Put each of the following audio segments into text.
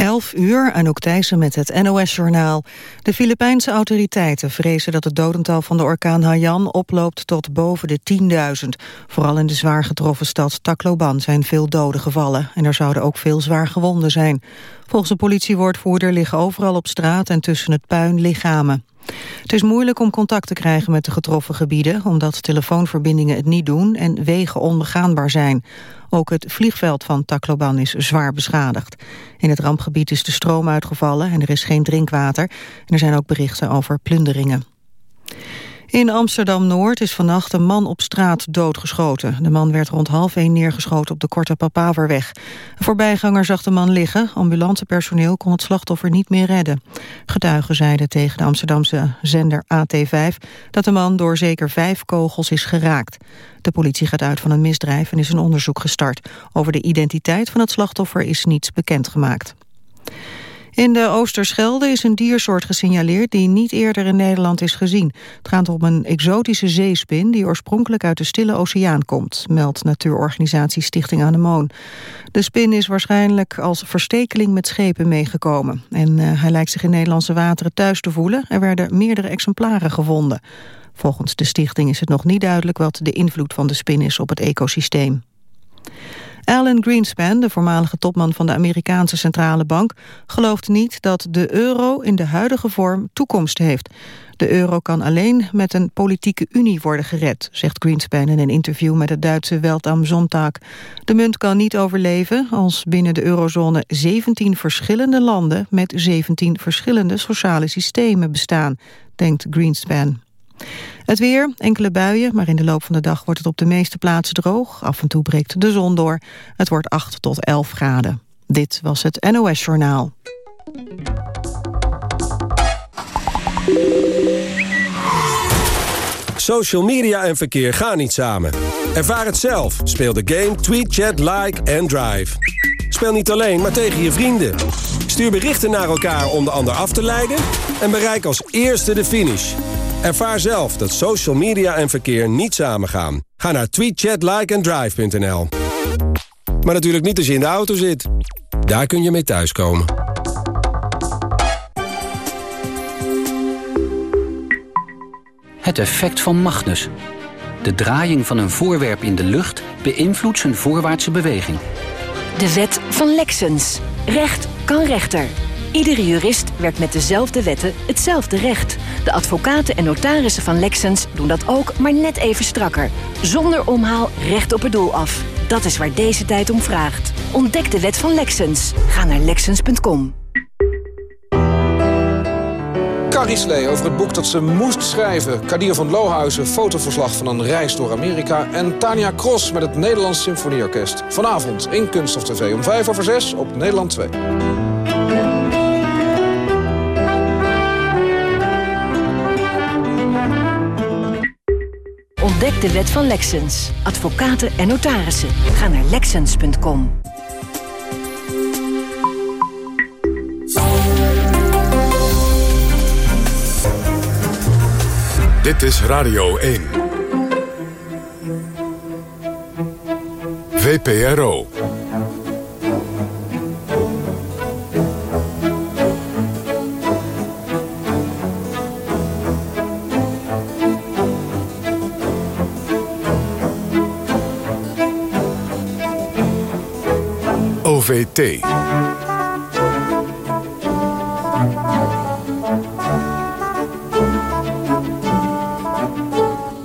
11 uur, Anouk Thijssen met het NOS-journaal. De Filipijnse autoriteiten vrezen dat het dodental van de orkaan Haiyan oploopt tot boven de 10.000. Vooral in de zwaar getroffen stad Tacloban zijn veel doden gevallen en er zouden ook veel zwaar gewonden zijn. Volgens de politiewoordvoerder liggen overal op straat en tussen het puin lichamen. Het is moeilijk om contact te krijgen met de getroffen gebieden... omdat telefoonverbindingen het niet doen en wegen onbegaanbaar zijn. Ook het vliegveld van Tacloban is zwaar beschadigd. In het rampgebied is de stroom uitgevallen en er is geen drinkwater. En er zijn ook berichten over plunderingen. In Amsterdam-Noord is vannacht een man op straat doodgeschoten. De man werd rond half één neergeschoten op de Korte Papaverweg. Een voorbijganger zag de man liggen. Ambulancepersoneel kon het slachtoffer niet meer redden. Getuigen zeiden tegen de Amsterdamse zender AT5... dat de man door zeker vijf kogels is geraakt. De politie gaat uit van een misdrijf en is een onderzoek gestart. Over de identiteit van het slachtoffer is niets bekendgemaakt. In de Oosterschelde is een diersoort gesignaleerd die niet eerder in Nederland is gezien. Het gaat om een exotische zeespin die oorspronkelijk uit de Stille Oceaan komt, meldt natuurorganisatie Stichting Anemoon. De spin is waarschijnlijk als verstekeling met schepen meegekomen. En uh, hij lijkt zich in Nederlandse wateren thuis te voelen. Er werden meerdere exemplaren gevonden. Volgens de stichting is het nog niet duidelijk wat de invloed van de spin is op het ecosysteem. Alan Greenspan, de voormalige topman van de Amerikaanse Centrale Bank, gelooft niet dat de euro in de huidige vorm toekomst heeft. De euro kan alleen met een politieke unie worden gered, zegt Greenspan in een interview met het Duitse Welt am Sonntag. De munt kan niet overleven als binnen de eurozone 17 verschillende landen met 17 verschillende sociale systemen bestaan, denkt Greenspan. Het weer, enkele buien, maar in de loop van de dag wordt het op de meeste plaatsen droog. Af en toe breekt de zon door. Het wordt 8 tot 11 graden. Dit was het NOS Journaal. Social media en verkeer gaan niet samen. Ervaar het zelf. Speel de game Tweet, Chat, Like en Drive. Speel niet alleen, maar tegen je vrienden. Stuur berichten naar elkaar om de ander af te leiden... en bereik als eerste de finish. Ervaar zelf dat social media en verkeer niet samengaan. Ga naar tweetchatlikeanddrive.nl. Maar natuurlijk niet als je in de auto zit. Daar kun je mee thuiskomen. Het effect van Magnus. De draaiing van een voorwerp in de lucht beïnvloedt zijn voorwaartse beweging. De wet van Lexens. Recht kan rechter. Iedere jurist werkt met dezelfde wetten hetzelfde recht. De advocaten en notarissen van Lexens doen dat ook, maar net even strakker. Zonder omhaal recht op het doel af. Dat is waar deze tijd om vraagt. Ontdek de wet van Lexens. Ga naar Lexens.com. Carrie over het boek dat ze moest schrijven. Kadir van Lohuizen, fotoverslag van een reis door Amerika. En Tania Cross met het Nederlands Symfonieorkest. Vanavond in Kunst of TV om 5 over 6 op Nederland 2. Ontdek de wet van Lexens. Advocaten en notarissen. Ga naar Lexens.com. Dit is Radio 1. VPRO.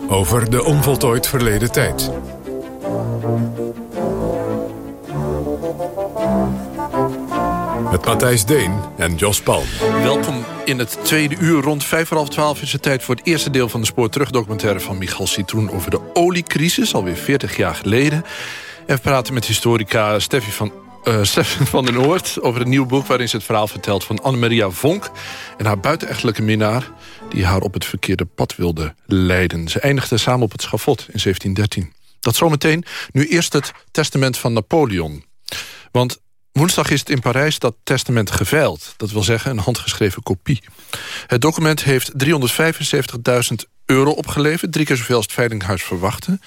Over de onvoltooid verleden tijd. Met Matthijs Deen en Jos Palm. Welkom in het tweede uur. Rond vijf voor half twaalf is het tijd voor het eerste deel van de Spoor terugdocumentaire van Michal Citroen over de oliecrisis, alweer 40 jaar geleden. En we praten met historica Steffi van uh, Stefan van den Oort over een nieuw boek... waarin ze het verhaal vertelt van Annemaria Vonk... en haar buitenechtelijke minnaar... die haar op het verkeerde pad wilde leiden. Ze eindigden samen op het schafot in 1713. Dat zometeen. Nu eerst het testament van Napoleon. Want Woensdag is het in Parijs dat testament geveild. Dat wil zeggen een handgeschreven kopie. Het document heeft 375.000 euro opgeleverd. Drie keer zoveel als het Veilinghuis verwachtte.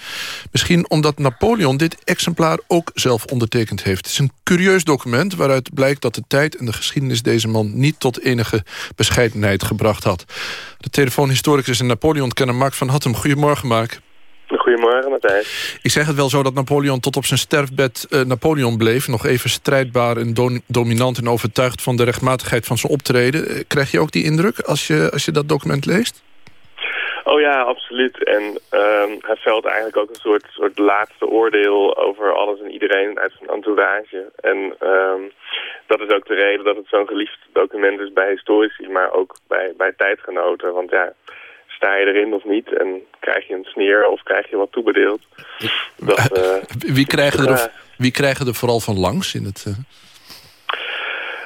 Misschien omdat Napoleon dit exemplaar ook zelf ondertekend heeft. Het is een curieus document waaruit blijkt dat de tijd en de geschiedenis deze man niet tot enige bescheidenheid gebracht had. De telefoonhistoricus en Napoleon-kenner Mark van Hattem. Goedemorgen, Mark. Goedemorgen, Matthijs. Ik zeg het wel zo dat Napoleon tot op zijn sterfbed uh, Napoleon bleef. Nog even strijdbaar en dominant en overtuigd van de rechtmatigheid van zijn optreden. Uh, krijg je ook die indruk als je, als je dat document leest? Oh ja, absoluut. En uh, hij velt eigenlijk ook een soort, soort laatste oordeel over alles en iedereen uit zijn entourage. En ehm, dat is ook de reden dat het zo'n geliefd document is bij historici, maar ook bij, bij tijdgenoten. Want ja, sta je erin of niet en krijg je een sneer of krijg je wat toebedeeld. Dat, uh, wie, krijgen er, wie krijgen er vooral van langs in het... Uh...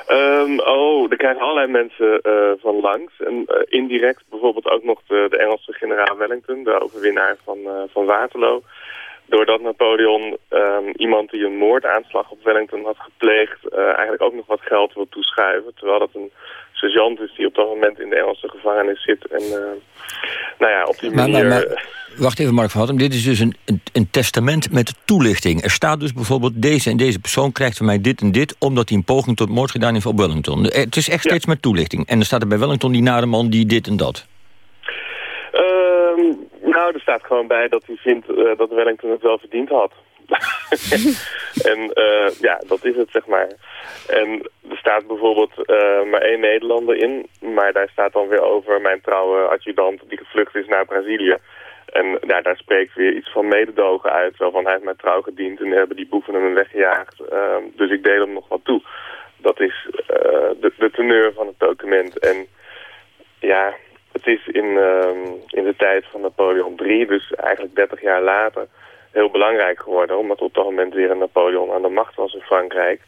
Um, oh, er krijgen allerlei mensen uh, van langs. En indirect bijvoorbeeld ook nog de, Engelse generaal Wellington, de overwinnaar van, van Waterloo. Doordat Napoleon um, iemand die een moordaanslag op Wellington had gepleegd... eigenlijk ook nog wat geld wil toeschuiven. Terwijl dat een sergeant is die op dat moment in de Engelse gevangenis zit. En uh, nou ja, op die manier... Maar, maar, wacht even Mark van Hattem, dit is dus een, een, een, testament met toelichting. Er staat dus bijvoorbeeld deze en deze persoon krijgt van mij dit en dit... omdat hij een poging tot moord gedaan heeft op Wellington. Eh, het is echt steeds met toelichting. En er staat er bij Wellington die nare man die dit en dat. Nou, er staat gewoon bij dat hij vindt uh, dat Wellington het wel verdiend had. en uh, ja, dat is het, zeg maar. En er staat bijvoorbeeld uh, maar één Nederlander in, maar daar staat dan weer over mijn trouwe adjudant die gevlucht is naar Brazilië. En ja, daar spreekt weer iets van mededogen uit. Zo van hij heeft mij trouw gediend en hebben die boeven hem weggejaagd. Uh, dus ik deel hem nog wat toe. Dat is de, de teneur van het document. En ja, het is in, uh, in de tijd van Napoleon III, dus eigenlijk 30 jaar later heel belangrijk geworden. Omdat op dat moment weer een Napoleon aan de macht was in Frankrijk.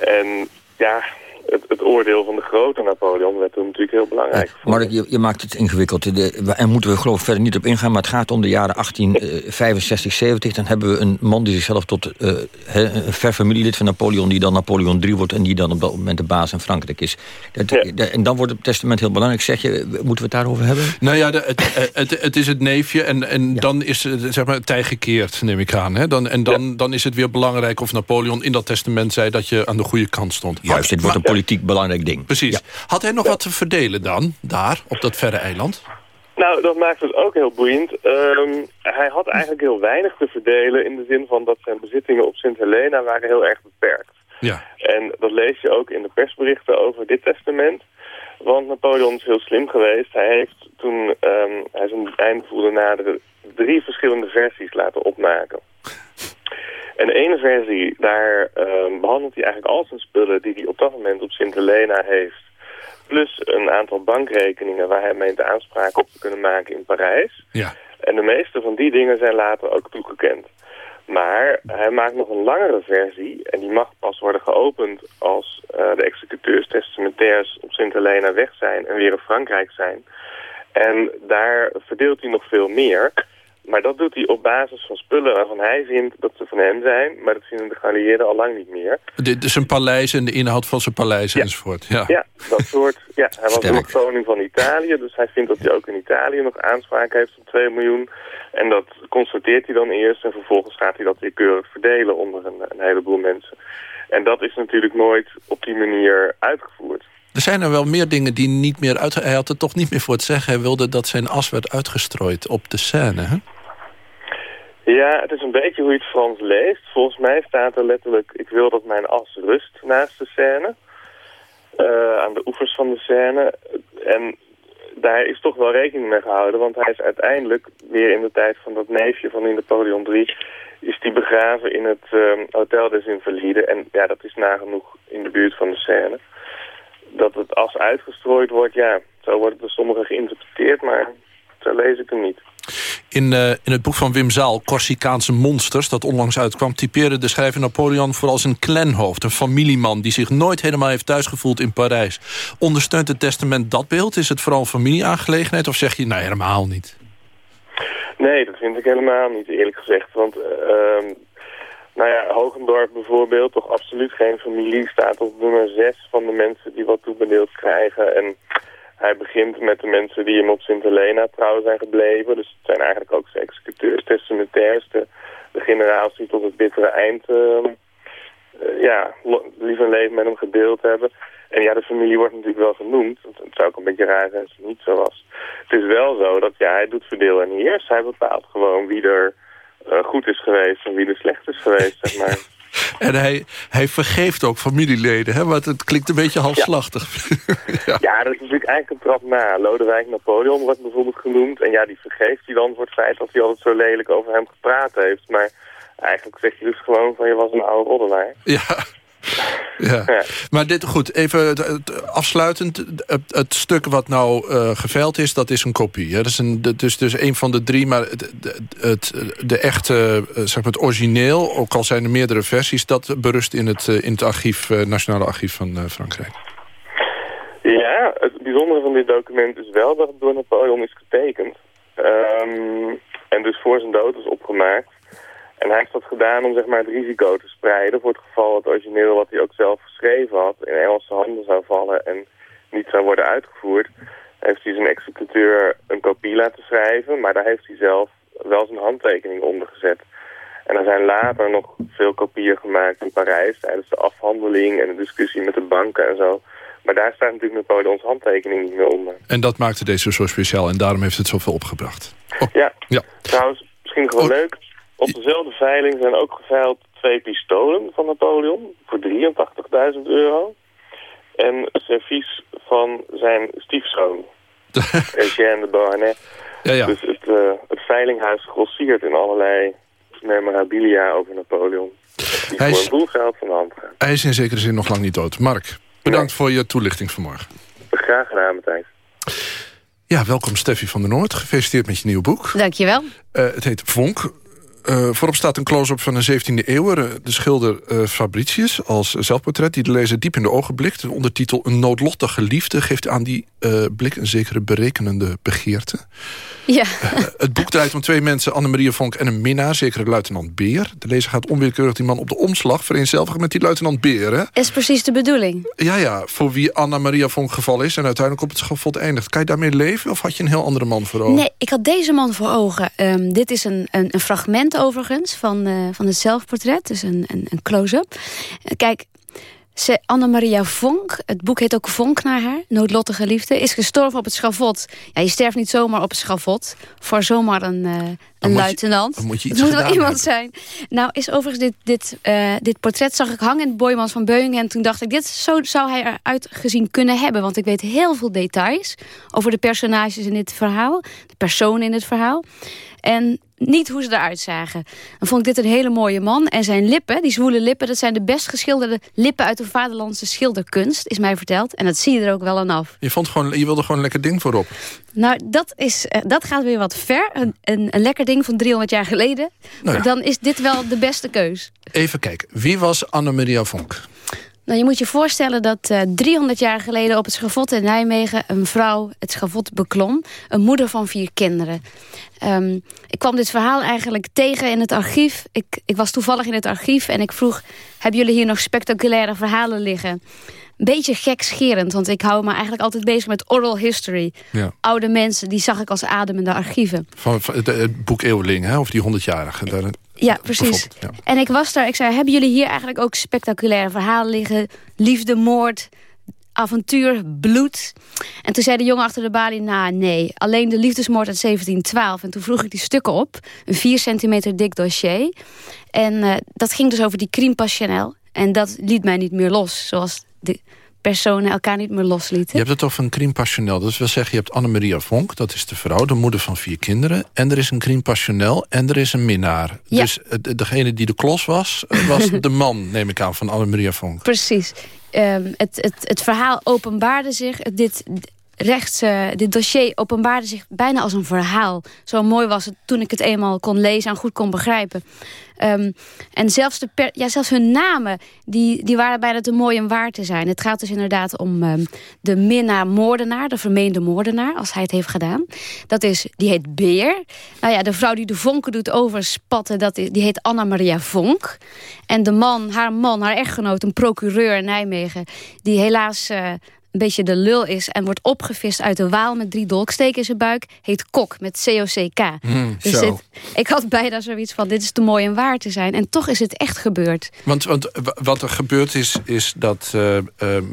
En ja, het, het, oordeel van de grote Napoleon werd toen natuurlijk heel belangrijk. Ja, Mark, je, je, maakt het ingewikkeld. De, en moeten we geloof ik verder niet op ingaan... maar het gaat om de jaren 1865, 70. Dan hebben we een man die zichzelf tot uh, een ver familielid van Napoleon... die dan Napoleon III wordt en die dan op dat moment de baas in Frankrijk is. Dat, de, en dan wordt het testament heel belangrijk. Zeg je, moeten we het daarover hebben? Nou ja, de, het, het, het, is het neefje en, en ja. dan is zeg maar, het tij gekeerd, neem ik aan. Hè? Dan, en dan, dan is het weer belangrijk of Napoleon in dat testament zei... dat je aan de goede kant stond. Juist, dit wordt een politiek belangrijk ding. Precies. Had hij nog wat te verdelen dan, daar, op dat verre eiland? Nou, dat maakt het ook heel boeiend. Um, hij had eigenlijk heel weinig te verdelen... in de zin van dat zijn bezittingen op Sint Helena waren heel erg beperkt. Ja. En dat lees je ook in de persberichten over dit testament. Want Napoleon is heel slim geweest. Hij heeft toen um, hij zijn einde voelde nader drie verschillende versies laten opmaken. En de ene versie, daar uh, behandelt hij eigenlijk al zijn spullen die hij op dat moment op Sint Helena heeft. Plus een aantal bankrekeningen waar hij meent aanspraak op te kunnen maken in Parijs. Ja. En de meeste van die dingen zijn later ook toegekend. Maar hij maakt nog een langere versie en die mag pas worden geopend als uh, de executeurs testamentairs op Sint Helena weg zijn en weer in Frankrijk zijn. En daar verdeelt hij nog veel meer. Maar dat doet hij op basis van spullen waarvan hij vindt dat ze van hem zijn. Maar dat vinden de geallieerden al lang niet meer. Dit is zijn paleis en de inhoud van zijn paleis ja. enzovoort. Ja. ja, dat soort. Ja, hij was ook koning van Italië. Dus hij vindt dat hij ook in Italië nog aanspraak heeft op 2 miljoen. En dat constateert hij dan eerst. En vervolgens gaat hij dat weer keurig verdelen onder een, een heleboel mensen. En dat is natuurlijk nooit op die manier uitgevoerd. Er zijn er wel meer dingen die niet meer uit... Hij had het toch niet meer voor het zeggen. Hij wilde dat zijn as werd uitgestrooid op de scène, hè? Ja, het is een beetje hoe je het Frans leest. Volgens mij staat er letterlijk... ik wil dat mijn as rust naast de scène. Uh, aan de oevers van de scène. En daar is toch wel rekening mee gehouden... want hij is uiteindelijk weer in de tijd van dat neefje van in Napoleon III... is die begraven in het uh, Hotel des Invalides. En ja, dat is nagenoeg in de buurt van de scène. Dat het as uitgestrooid wordt, ja... zo wordt het door sommigen geïnterpreteerd, maar zo lees ik hem niet. In, uh, in het boek van Wim Zaal, Corsicaanse monsters... dat onlangs uitkwam, typeerde de schrijver Napoleon... vooral als een clanhoofd, een familieman... die zich nooit helemaal heeft thuisgevoeld in Parijs. Ondersteunt het testament dat beeld? Is het vooral een familieaangelegenheid? Of zeg je, nee, helemaal niet? Nee, dat vind ik helemaal niet, eerlijk gezegd. Want... Uh, nou ja, Hogendorp bijvoorbeeld, toch absoluut geen familie, staat op nummer 6 van de mensen die wat toebedeeld krijgen. En hij begint met de mensen die hem op Sint Helena trouw zijn gebleven. Dus het zijn eigenlijk ook zijn executeurs, testamentairs, de, de die tot het bittere eind uh, ja, lief en leven met hem gedeeld hebben. En ja, de familie wordt natuurlijk wel genoemd. Het zou ook een beetje raar zijn als het niet zo was. Het is wel zo dat ja, hij doet verdeel en heers. Hij bepaalt gewoon wie er uh, goed is geweest en wie er slecht is geweest, zeg maar. En hij, hij vergeeft ook familieleden, hè? want het klinkt een beetje halfslachtig. Ja. ja. dat is natuurlijk eigenlijk een trap na. Lodewijk Napoleon wordt bijvoorbeeld genoemd. En ja, die vergeeft hij dan voor het feit dat hij altijd zo lelijk over hem gepraat heeft. Maar eigenlijk zeg je dus gewoon van je was een oude roddelaar. Ja, ja. Maar dit, goed, even afsluitend. Het, stuk wat nou uh, geveild is, dat is een kopie. Hè? Dat is een, dus, dus een van de drie, maar het, het, de echte, eh, zeg maar het origineel... ook al zijn er meerdere versies, dat berust in het, eh, in het archief, Nationale Archief van Frankrijk. Ja, het bijzondere van dit document is wel dat het door Napoleon is getekend. Um, en dus voor zijn dood is opgemaakt. En hij heeft dat gedaan om zeg maar, het risico te spreiden voor het geval het origineel wat hij ook zelf geschreven had in Engelse handen zou vallen en niet zou worden uitgevoerd. Heeft hij zijn executeur een kopie laten schrijven, maar daar heeft hij zelf wel zijn handtekening onder gezet. En er zijn later nog veel kopieën gemaakt in Parijs tijdens de afhandeling en de discussie met de banken en zo. Maar daar staat natuurlijk Napoleons handtekening niet meer onder. En dat maakte deze zo speciaal en daarom heeft het zoveel opgebracht. Oh. Ja. ja, trouwens, misschien gewoon oh. leuk. Op dezelfde veiling zijn ook geveild twee pistolen van Napoleon voor 83.000 euro. En een servies van zijn stiefzoon, Eugène de Beauharnais. Ja, ja. Dus het, uh, het veilinghuis grossiert in allerlei memorabilia over Napoleon. Die hij is, voor een geld van de hand gaan. Hij is in zekere zin nog lang niet dood. Mark, bedankt voor je toelichting vanmorgen. Graag gedaan, Matthijs. Ja, welkom Steffi van der Noord. Gefeliciteerd met je nieuwe boek. Dankjewel. Uh, het heet Vonk, uh, voorop staat een close-up van een 17e eeuw. De schilder uh, Fabricius als zelfportret... die de lezer diep in de ogen blikt. De ondertitel Een noodlottige liefde geeft aan die blik... een zekere berekenende begeerte. Ja. het boek draait om twee mensen, Annemarie Vonk en een minnaar... zekere luitenant Beer. De lezer gaat onwillekeurig die man op de omslag... vereenzelvigen met die luitenant Beer. Hè? Is precies de bedoeling. Ja, ja, voor wie Anna-Maria Vonk gevallen is... en uiteindelijk op het schafot eindigt. Kan je daarmee leven of had je een heel andere man voor ogen? Nee, ik had deze man voor ogen. Um, dit is een, een, een fragment overigens van, uh, van het zelfportret. Dus een, een, een close-up. Kijk, ze, Anna-Maria Vonk, het boek heet ook Vonk naar haar, Noodlottige Liefde, is gestorven op het schavot. Ja, je sterft niet zomaar op het schavot voor zomaar een, uh, een luitenant. Je, moet je het moet wel iemand zijn. Nou, is overigens dit, dit, uh, dit portret zag ik hangen in het Boymans van Beuningen. En toen dacht ik, dit zo zou hij eruit gezien kunnen hebben. Want ik weet heel veel details over de personages in dit verhaal. De personen in het verhaal. En niet hoe ze eruit zagen. Dan vond ik dit een hele mooie man. En zijn lippen, die zwoele lippen... dat zijn de best geschilderde lippen uit de vaderlandse schilderkunst... is mij verteld. En dat zie je er ook wel aan af. Je, vond gewoon, je wilde gewoon een lekker ding voorop. Nou, dat, is, eh, dat gaat weer wat ver. Een, een, een lekker ding van 300 jaar geleden. Nou ja. Dan is dit wel de beste keus. Even kijken. Wie was Anne-Maria Vonk? Nou, je moet je voorstellen dat uh, 300 jaar geleden op het schavot in Nijmegen... een vrouw het schavot beklom. Een moeder van vier kinderen. Um, ik kwam dit verhaal eigenlijk tegen in het archief. Ik, ik was toevallig in het archief en ik vroeg... hebben jullie hier nog spectaculaire verhalen liggen? Beetje gekscherend, want ik hou me eigenlijk altijd bezig met oral history. Ja. Oude mensen, die zag ik als ademende archieven. Van, van het, het, boek Eeuweling, hè? of die 100-jarige. Ja, precies. Ja. En ik was daar, ik zei, hebben jullie hier eigenlijk ook spectaculaire verhalen liggen? Liefde, moord, avontuur, bloed. En toen zei de jongen achter de balie, nou nee, alleen de liefdesmoord uit 1712. En toen vroeg ik die stukken op, een 4 centimeter dik dossier. En uh, dat ging dus over die crime passionnel. En dat liet mij niet meer los, zoals de personen elkaar niet meer loslieten. Je hebt het over een crime passionnel. Dat wil zeggen, je hebt Annemaria Vonk, dat is de vrouw, de moeder van vier kinderen. En er is een crime passionnel en er is een minnaar. Ja. Dus degene die de klos was, was de man, neem ik aan, van Annemaria Vonk. Precies. Um, het, het, het verhaal openbaarde zich. Dit, rechts, uh, dit dossier openbaarde zich bijna als een verhaal. Zo mooi was het toen ik het eenmaal kon lezen en goed kon begrijpen. Um, en zelfs, de ja, zelfs hun namen, die, die waren bijna te mooi om waar te zijn. Het gaat dus inderdaad om um, de minnaar-moordenaar, de vermeende moordenaar, als hij het heeft gedaan. Dat is, die heet Beer. Nou ja, de vrouw die de vonken doet overspatten, dat is, die heet Anna-Maria Vonk. En de man, haar man, haar echtgenoot, een procureur in Nijmegen, die helaas... Uh, een beetje de lul is... en wordt opgevist uit de Waal met drie dolksteken in zijn buik... heet Kok met C-O-C-K. Mm, dus dit- ik had bijna zoiets van, dit is te mooi en waar te zijn. En toch is het echt gebeurd. Want, want wat er gebeurd is, is dat eh, eh,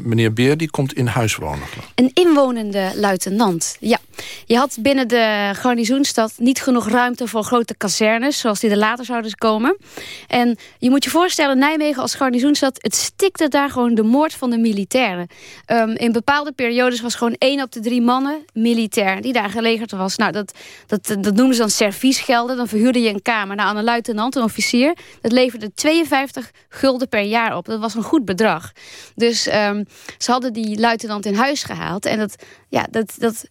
meneer Beer... die komt in huis wonen. Een inwonende luitenant, ja. Je had binnen de garnizoenstad niet genoeg ruimte voor grote kazernes... zoals die er later zouden komen. En je moet je voorstellen, Nijmegen als garnizoenstad... het stikte daar gewoon de moord van de militairen. Ehm, in bepaalde periodes was gewoon één op de drie mannen militair... die daar gelegerd was. Nou, dat, dat, dat noemen ze dan serviesgelden. Dan verhuurde je een kamer aan een luitenant, een officier. Dat leverde 52 gulden per jaar op. Dat was een goed bedrag. Dus ehm, ze hadden die luitenant in huis gehaald. En dat, ja, dat, dat,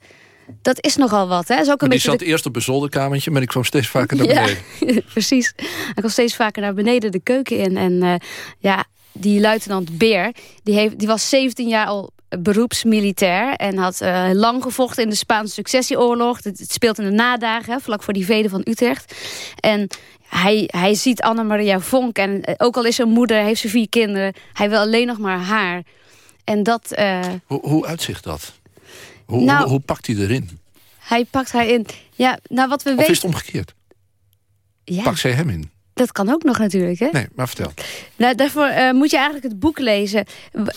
dat is nogal wat. Hè? Is ook een die zat eerst op een zolderkamertje... maar die kwam steeds vaker naar Ja, beneden. precies. Hij kwam steeds vaker naar beneden de keuken in. En eh, ja, die luitenant Beer, die, heeft, die was 17 jaar al beroepsmilitair... en had eh, lang gevochten in de Spaanse successieoorlog. Het, het speelt in de nadagen, vlak voor die veden van Utrecht. En hij, hij ziet Anna-Maria Vonk. En eh, ook al is zijn moeder, heeft ze vier kinderen... hij wil alleen nog maar haar. En dat... eh, Hoe, hoe uitzicht dat? Hoe, Nou- hoe, hoe pakt hij erin? hij pakt haar in. Ja, nou wat we Of weten... is het omgekeerd? Ja, Pakt zij hem in? Dat kan ook nog natuurlijk, hè? Nee, maar vertel. Nou, daarvoor eh, moet je eigenlijk het boek lezen.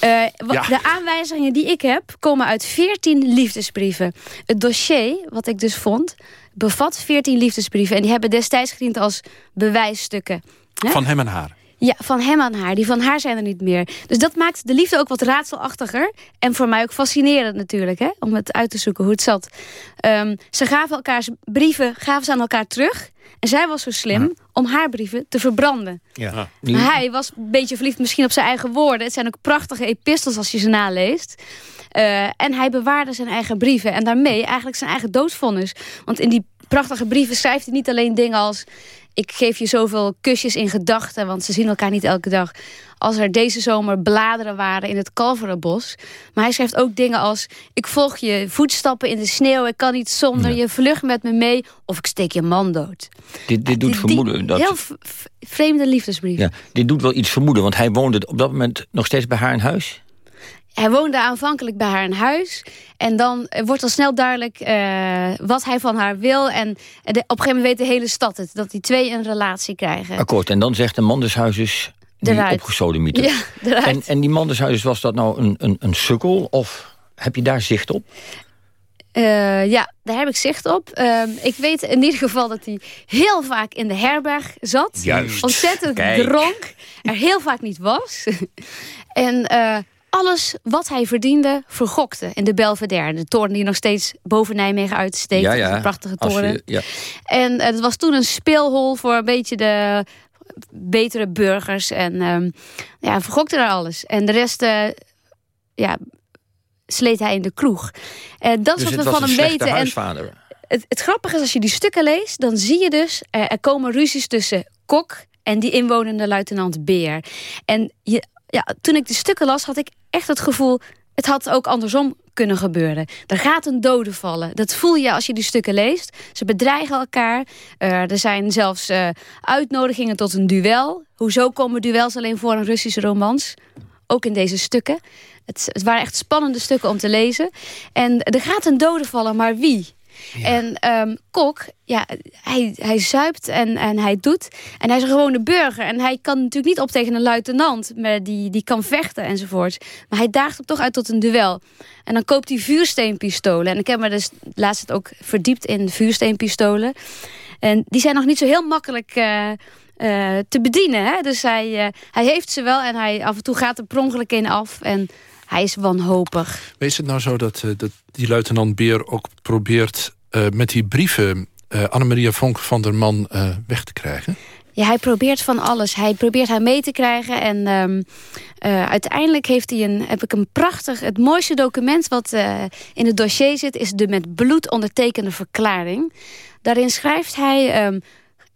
Eh, Ja. De aanwijzingen die ik heb, komen uit 14 liefdesbrieven. Het dossier, wat ik dus vond, bevat 14 liefdesbrieven. En die hebben destijds gediend als bewijsstukken. Hè? Van hem en haar. Ja, van hem aan haar. Die van haar zijn er niet meer. Dus dat maakt de liefde ook wat raadselachtiger. En voor mij ook fascinerend natuurlijk, hè? om het uit te zoeken hoe het zat. Ehm, ze gaven elkaars brieven gaven ze aan elkaar terug. En zij was zo slim om haar brieven te verbranden. Ja. Maar hij was een beetje verliefd misschien op zijn eigen woorden. Het zijn ook prachtige epistels als je ze naleest. Eh, en hij bewaarde zijn eigen brieven. En daarmee eigenlijk zijn eigen doodvonnis. Want in die prachtige brieven schrijft hij niet alleen dingen als... ik geef je zoveel kusjes in gedachten, want ze zien elkaar niet elke dag. Als er deze zomer bladeren waren in het Kalverenbos. Maar hij schrijft ook dingen als... ik volg je voetstappen in de sneeuw, ik kan niet zonder je. Vlug met me mee of ik steek je man dood. Dit, dit doet Die- vermoeden dat... Heel vreemde liefdesbrief. Ja, dit doet wel iets vermoeden, want hij woonde op dat moment nog steeds bij haar in huis. Hij woonde aanvankelijk bij haar in huis. En dan eh, wordt al snel duidelijk eh, wat hij van haar wil. En de, op een gegeven moment weet de hele stad het. Dat die twee een relatie krijgen. Akkoord, en dan zegt de man des huizes... Opgesodemieter. Ja. En, en die man des huizes, was dat nou een, een, een sukkel? Of heb je daar zicht op? Eh, ja, daar heb ik zicht op. Ehm, ik weet in ieder geval dat hij heel vaak in de herberg zat. Juist. Ontzettend Kijk. dronk. Er heel vaak niet was. en eh, alles wat hij verdiende, vergokte in de Belvedere. De toren die nog steeds boven Nijmegen uitsteekt. ja, ja. Een prachtige je- toren. ja. En eh, het was toen een speelhol voor een beetje de betere burgers. En ehm, ja, vergokte daar alles. En de rest eh, ja, sleet hij in de kroeg. En dat is Dus wat we van hem weten. En het grappige is, als je die stukken leest... dan zie je dus, eh, er komen ruzies tussen Kok en die inwonende luitenant Beer. En je, ja, toen ik die stukken las, had ik echt het gevoel... het had ook andersom kunnen gebeuren. Er gaat een dode vallen. Dat voel je als je die stukken leest. Ze bedreigen elkaar. Eh, er zijn zelfs eh, uitnodigingen tot een duel. Hoezo komen duels alleen voor een Russische romans? Ook in deze stukken. Het, het waren echt spannende stukken om te lezen. En er gaat een dode vallen, maar wie? En ehm, Kok, ja, hij, hij zuipt en, en hij doet. En hij is een gewone burger. En hij kan natuurlijk niet op tegen een luitenant. Maar die, die kan vechten enzovoort. Maar hij daagt hem toch uit tot een duel. En dan koopt hij vuursteenpistolen. En ik heb me dus laatst ook verdiept in vuursteenpistolen. En die zijn nog niet zo heel makkelijk... eh, eh, te bedienen. Hè? Dus hij, eh, hij heeft ze wel en hij af en toe gaat er per ongeluk in af. En hij is wanhopig. Is het nou zo dat, dat die luitenant Beer ook probeert... eh, met die brieven eh Annemaria Vonk van der Man eh, weg te krijgen? Ja, hij probeert van alles. Hij probeert haar mee te krijgen. En ehm, eh, uiteindelijk heeft hij een, heb ik een prachtig... Het mooiste document wat in het dossier zit... is de met bloed ondertekende verklaring. Daarin schrijft hij... ehm,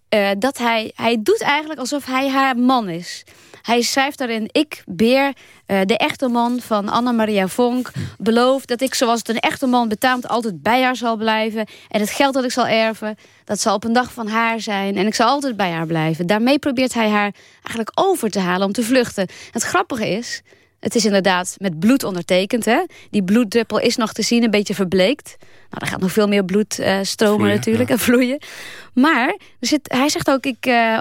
eh, dat hij, hij doet eigenlijk alsof hij haar man is. Hij schrijft daarin, ik, Beer, eh, de echte man van Anna-Maria Vonk... beloof dat ik zoals het een echte man betaamt altijd bij haar zal blijven... en het geld dat ik zal erven, dat zal op een dag van haar zijn... en ik zal altijd bij haar blijven. Daarmee probeert hij haar eigenlijk over te halen om te vluchten. Het grappige is, Het is inderdaad met bloed ondertekend. Hè? Die bloeddruppel is nog te zien, een beetje verbleekt. Nou, er gaat nog veel meer bloed uh, stromen natuurlijk en vloeien. Maar er zit, hij zegt ook, ik, uh,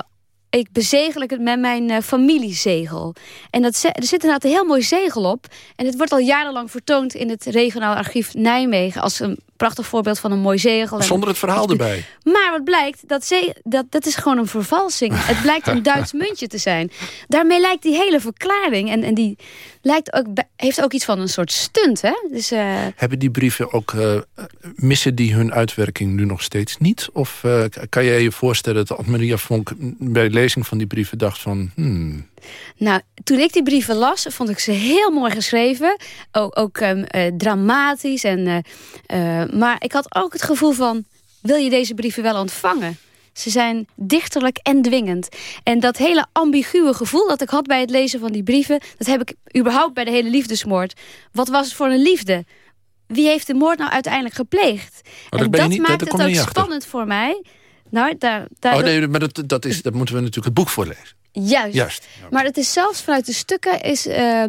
ik bezegel het met mijn uh, familiezegel. En dat, er zit inderdaad een heel mooi zegel op. En het wordt al jarenlang vertoond in het regionaal archief Nijmegen... als een prachtig voorbeeld van een mooi zegel. Zonder het verhaal erbij. Maar wat blijkt, dat, dat, dat is gewoon een vervalsing. Het blijkt een Duits muntje te zijn. Daarmee lijkt die hele verklaring... en, en die lijkt ook, heeft ook iets van een soort stunt. Hè? Dus, uh... Hebben die brieven ook... Uh, missen die hun uitwerking nu nog steeds niet? Of uh, kan je je voorstellen dat Maria Vonk... bij de lezing van die brieven dacht van... Hmm, nou, toen ik die brieven las, vond ik ze heel mooi geschreven. Ook, ook um, uh, dramatisch. En, uh, uh, maar ik had ook het gevoel van, wil je deze brieven wel ontvangen? Ze zijn dichterlijk en dwingend. En dat hele ambiguë gevoel dat ik had bij het lezen van die brieven... dat heb ik überhaupt bij de hele liefdesmoord. Wat was het voor een liefde? Wie heeft de moord nou uiteindelijk gepleegd? Oh, en dat niet, maakt dat het ook spannend voor mij. Nou, daar, daar oh nee, maar dat, dat, is, dat moeten we natuurlijk het boek voorlezen. Juist. Juist. Maar het is zelfs vanuit de stukken is... Uh,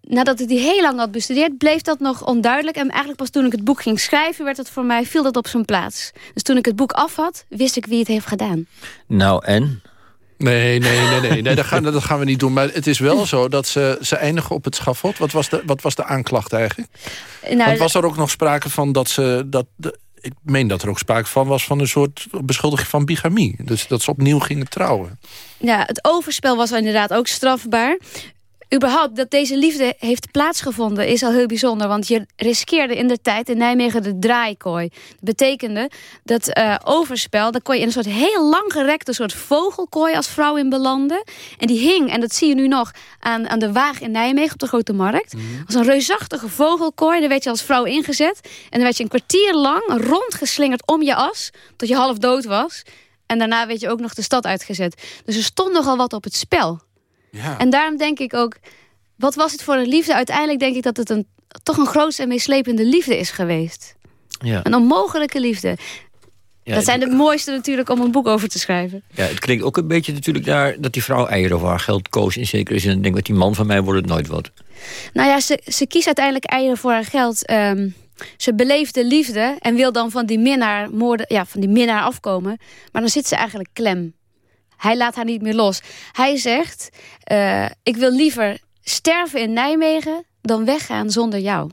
nadat ik die heel lang had bestudeerd, bleef dat nog onduidelijk. En eigenlijk pas toen ik het boek ging schrijven, werd het voor mij, viel dat op zijn plaats. Dus toen ik het boek af had, wist ik wie het heeft gedaan. Nou, en? Nee, nee, nee, nee, nee dat, gaan, dat gaan we niet doen. Maar het is wel zo dat ze, ze eindigen op het schafot. Wat was de, wat was de aanklacht eigenlijk? Nou, Want was er ook nog sprake van dat ze... Dat de, ik meen dat er ook sprake van was van een soort beschuldiging van bigamie. Dus dat ze opnieuw gingen trouwen. Ja, het overspel was inderdaad ook strafbaar überhaupt dat deze liefde heeft plaatsgevonden is al heel bijzonder. Want je riskeerde in de tijd in Nijmegen de draaikooi. Dat betekende dat uh, overspel, daar kon je in een soort heel lang gerekte soort vogelkooi als vrouw in belanden. En die hing, en dat zie je nu nog, aan, aan de waag in Nijmegen op de Grote Markt. Mm Als een reusachtige vogelkooi, daar werd je als vrouw ingezet. En dan werd je een kwartier lang rondgeslingerd om je as, tot je half dood was. En daarna werd je ook nog de stad uitgezet. Dus er stond nogal wat op het spel. Ja. En daarom denk ik ook, wat was het voor een liefde? Uiteindelijk denk ik dat het een, toch een grootste en meeslepende liefde is geweest. Ja. Een onmogelijke liefde. Ja, dat zijn de mooiste natuurlijk om een boek over te schrijven. Ja, het klinkt ook een beetje natuurlijk daar dat die vrouw eieren over haar geld koos. In zekere zin. Ik denk dat die man van mij wordt het nooit wat. Nou ja, ze, ze kiest uiteindelijk eieren voor haar geld. Um, ze beleeft de liefde en wil dan van die minnaar, moorden, ja, van die minnaar afkomen. Maar dan zit ze eigenlijk klem. Hij laat haar niet meer los. Hij zegt, uh, ik wil liever sterven in Nijmegen dan weggaan zonder jou.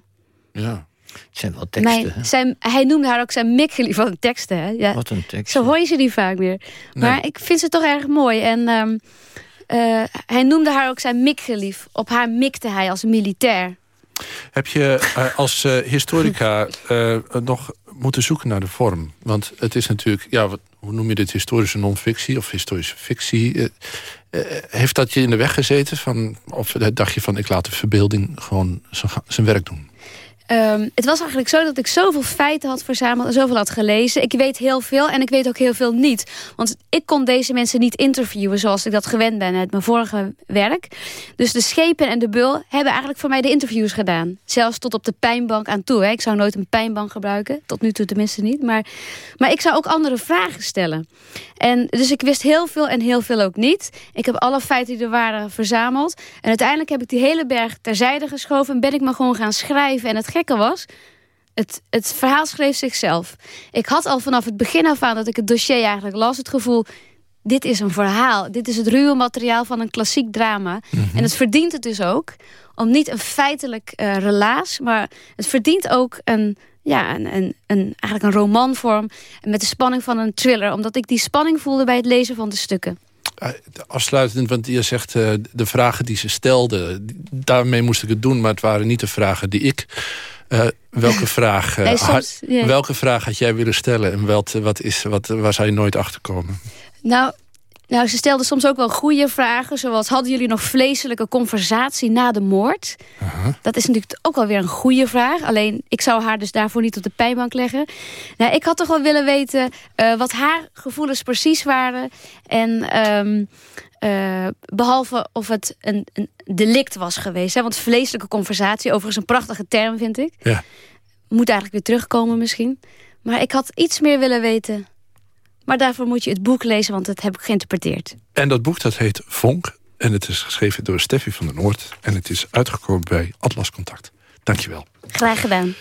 Ja. Het zijn wel teksten. Mijn, zijn, hij noemde haar ook zijn mikkelie van teksten. Hè? Ja, Wat een tekst. Zo hoor je ze niet vaak meer. Maar ik vind ze toch erg mooi. En um, uh, hij noemde haar ook zijn mikgelief. Op haar mikte hij als militair. Heb je uh, als historica nog moeten zoeken naar de vorm? Want het is natuurlijk... Ja, wat, hoe noem je dit, historische non-fictie of historische fictie. Heeft dat je in de weg gezeten? Van, of dacht je van, ik laat de verbeelding gewoon zijn werk doen? Um, het was eigenlijk zo dat ik zoveel feiten had verzameld en zoveel had gelezen. Ik weet heel veel en ik weet ook heel veel niet. Want ik kon deze mensen niet interviewen zoals ik dat gewend ben uit mijn vorige werk. Dus de schepen en de bul hebben eigenlijk voor mij de interviews gedaan. Zelfs tot op de pijnbank aan toe. Ik zou nooit een pijnbank gebruiken. Tot nu toe tenminste niet. Maar, maar ik zou ook andere vragen stellen. En dus ik wist heel veel en heel veel ook niet. Ik heb alle feiten die er waren verzameld. En uiteindelijk heb ik die hele berg terzijde geschoven... en ben ik me gewoon gaan schrijven. En het gekke was... Het, het verhaal schreef zichzelf. Ik had al vanaf het begin af aan dat ik het dossier eigenlijk las... het gevoel, dit is een verhaal. Dit is het ruwe materiaal van een klassiek drama. En het verdient het dus ook. Om niet een feitelijk uh, relaas... maar het verdient ook een ja, een, een, een, eigenlijk een romanvorm met de spanning van een thriller. Omdat ik die spanning voelde bij het lezen van de stukken. Eh, afsluitend, want je zegt uh, de vragen die ze stelde, daarmee moest ik het doen, maar het waren niet de vragen die ik. Uh, welke, vraag, nee, soms, had, welke vraag had jij willen stellen en wat, wat is, wat, waar zou je nooit achter komen? Nou, nou, ze stelde soms ook wel goede vragen. Zoals, hadden jullie nog vleeselijke conversatie na de moord? Dat is natuurlijk ook wel weer een goede vraag. Alleen, ik zou haar dus daarvoor niet op de pijnbank leggen. Nou, ik had toch wel willen weten uh, wat haar gevoelens precies waren. En... Um, uh, behalve of het een, een delict was geweest. Hè? Want vleeselijke conversatie, overigens een prachtige term vind ik. Ja. Moet eigenlijk weer terugkomen misschien. Maar ik had iets meer willen weten maar daarvoor moet je het boek lezen, want dat heb ik geïnterpreteerd. En dat boek dat heet Vonk, En het is geschreven door Steffi van der Noord. En het is uitgekomen bij Atlas Contact. Dankjewel. Graag gedaan.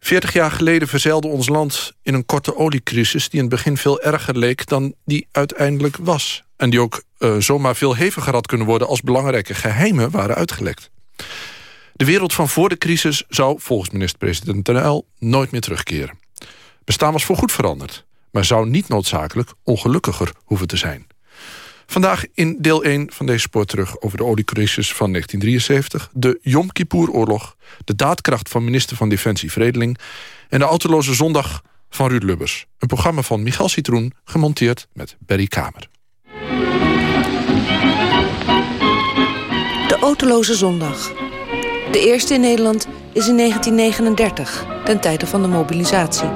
40 jaar geleden verzeilde ons land in een korte oliecrisis... die in het begin veel erger leek dan die uiteindelijk was. En die ook uh, zomaar veel heviger had kunnen worden... als belangrijke geheimen waren uitgelekt. De wereld van voor de crisis zou, volgens minister-president NL... nooit meer terugkeren. Bestaan was voorgoed veranderd... maar zou niet noodzakelijk ongelukkiger hoeven te zijn. Vandaag in deel 1 van deze spoor terug over de oliecrisis van 1973... de Yom Kippur-oorlog, de daadkracht van minister van Defensie Vredeling... en de autoloze zondag van Ruud Lubbers. Een programma van Michal Citroen, gemonteerd met Berry Kamer. De autoloze zondag. De eerste in Nederland is in 1939, ten tijde van de mobilisatie.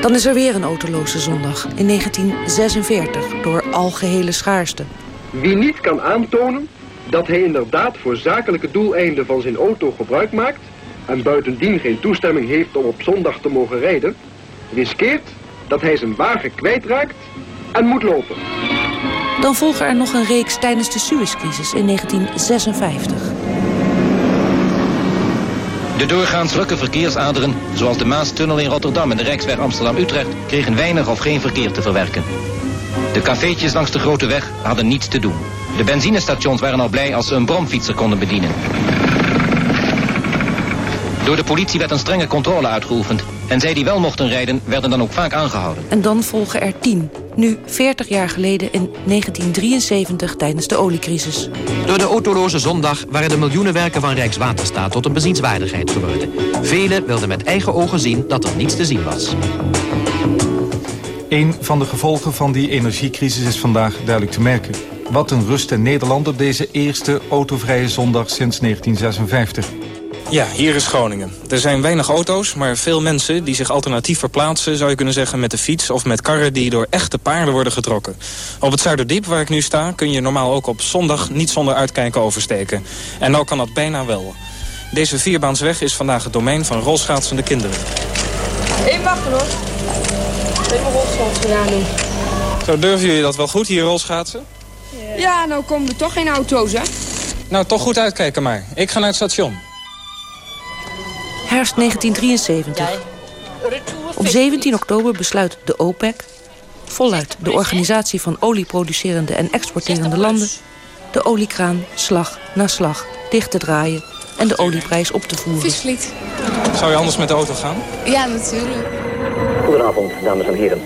Dan is er weer een autoloze zondag in 1946 door algehele schaarste. Wie niet kan aantonen dat hij inderdaad voor zakelijke doeleinden van zijn auto gebruik maakt... en buitendien geen toestemming heeft om op zondag te mogen rijden... riskeert dat hij zijn wagen kwijtraakt en moet lopen. Dan volgen er nog een reeks tijdens de Suezcrisis in 1956. De doorgaans drukke verkeersaderen, zoals de Maastunnel in Rotterdam en de Rijksweg Amsterdam-Utrecht, kregen weinig of geen verkeer te verwerken. De cafeetjes langs de grote weg hadden niets te doen. De benzinestations waren al blij als ze een bromfietser konden bedienen. Door de politie werd een strenge controle uitgeoefend. En zij die wel mochten rijden, werden dan ook vaak aangehouden. En dan volgen er tien. Nu 40 jaar geleden in 1973 tijdens de oliecrisis. Door de autoloze zondag waren de miljoenen werken van Rijkswaterstaat tot een bezienswaardigheid geworden. Velen wilden met eigen ogen zien dat er niets te zien was. Een van de gevolgen van die energiecrisis is vandaag duidelijk te merken. Wat een rust in Nederland op deze eerste autovrije zondag sinds 1956. Ja, hier is Groningen. Er zijn weinig auto's, maar veel mensen die zich alternatief verplaatsen... zou je kunnen zeggen met de fiets of met karren die door echte paarden worden getrokken. Op het Zuiderdiep, waar ik nu sta, kun je normaal ook op zondag... niet zonder uitkijken oversteken. En nou kan dat bijna wel. Deze vierbaansweg is vandaag het domein van rolschaatsende kinderen. Even wachten hoor. Even rolschaatsen gedaan doen. Zo, durven jullie dat wel goed, hier rolschaatsen? Ja, nou komen er toch geen auto's, hè? Nou, toch goed uitkijken maar. Ik ga naar het station. Herfst 1973. Op 17 oktober besluit de OPEC, voluit de organisatie van olieproducerende en exporterende landen, de oliekraan slag na slag dicht te draaien en de olieprijs op te voeren. Visvliet. Zou je anders met de auto gaan? Ja, natuurlijk. Goedenavond, dames en heren.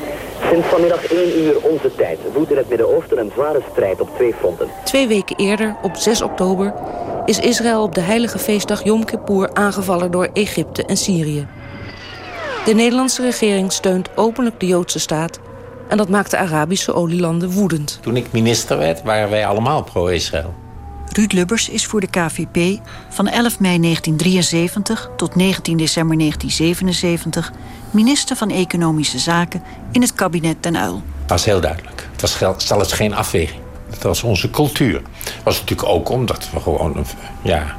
Sinds vanmiddag 1 uur onze tijd woedt in het Midden-Oosten een zware strijd op twee fronten. Twee weken eerder, op 6 oktober, is Israël op de heilige feestdag Yom Kippur aangevallen door Egypte en Syrië. De Nederlandse regering steunt openlijk de Joodse staat... en dat maakt de Arabische olielanden woedend. Toen ik minister werd, waren wij allemaal pro-Israël. Ruud Lubbers is voor de KVP van 11 mei 1973 tot 19 december 1977... minister van Economische Zaken in het kabinet Den Uyl. Dat was heel duidelijk. Het was zelfs geen afweging. Dat was onze cultuur. Was natuurlijk ook omdat we gewoon... Ja,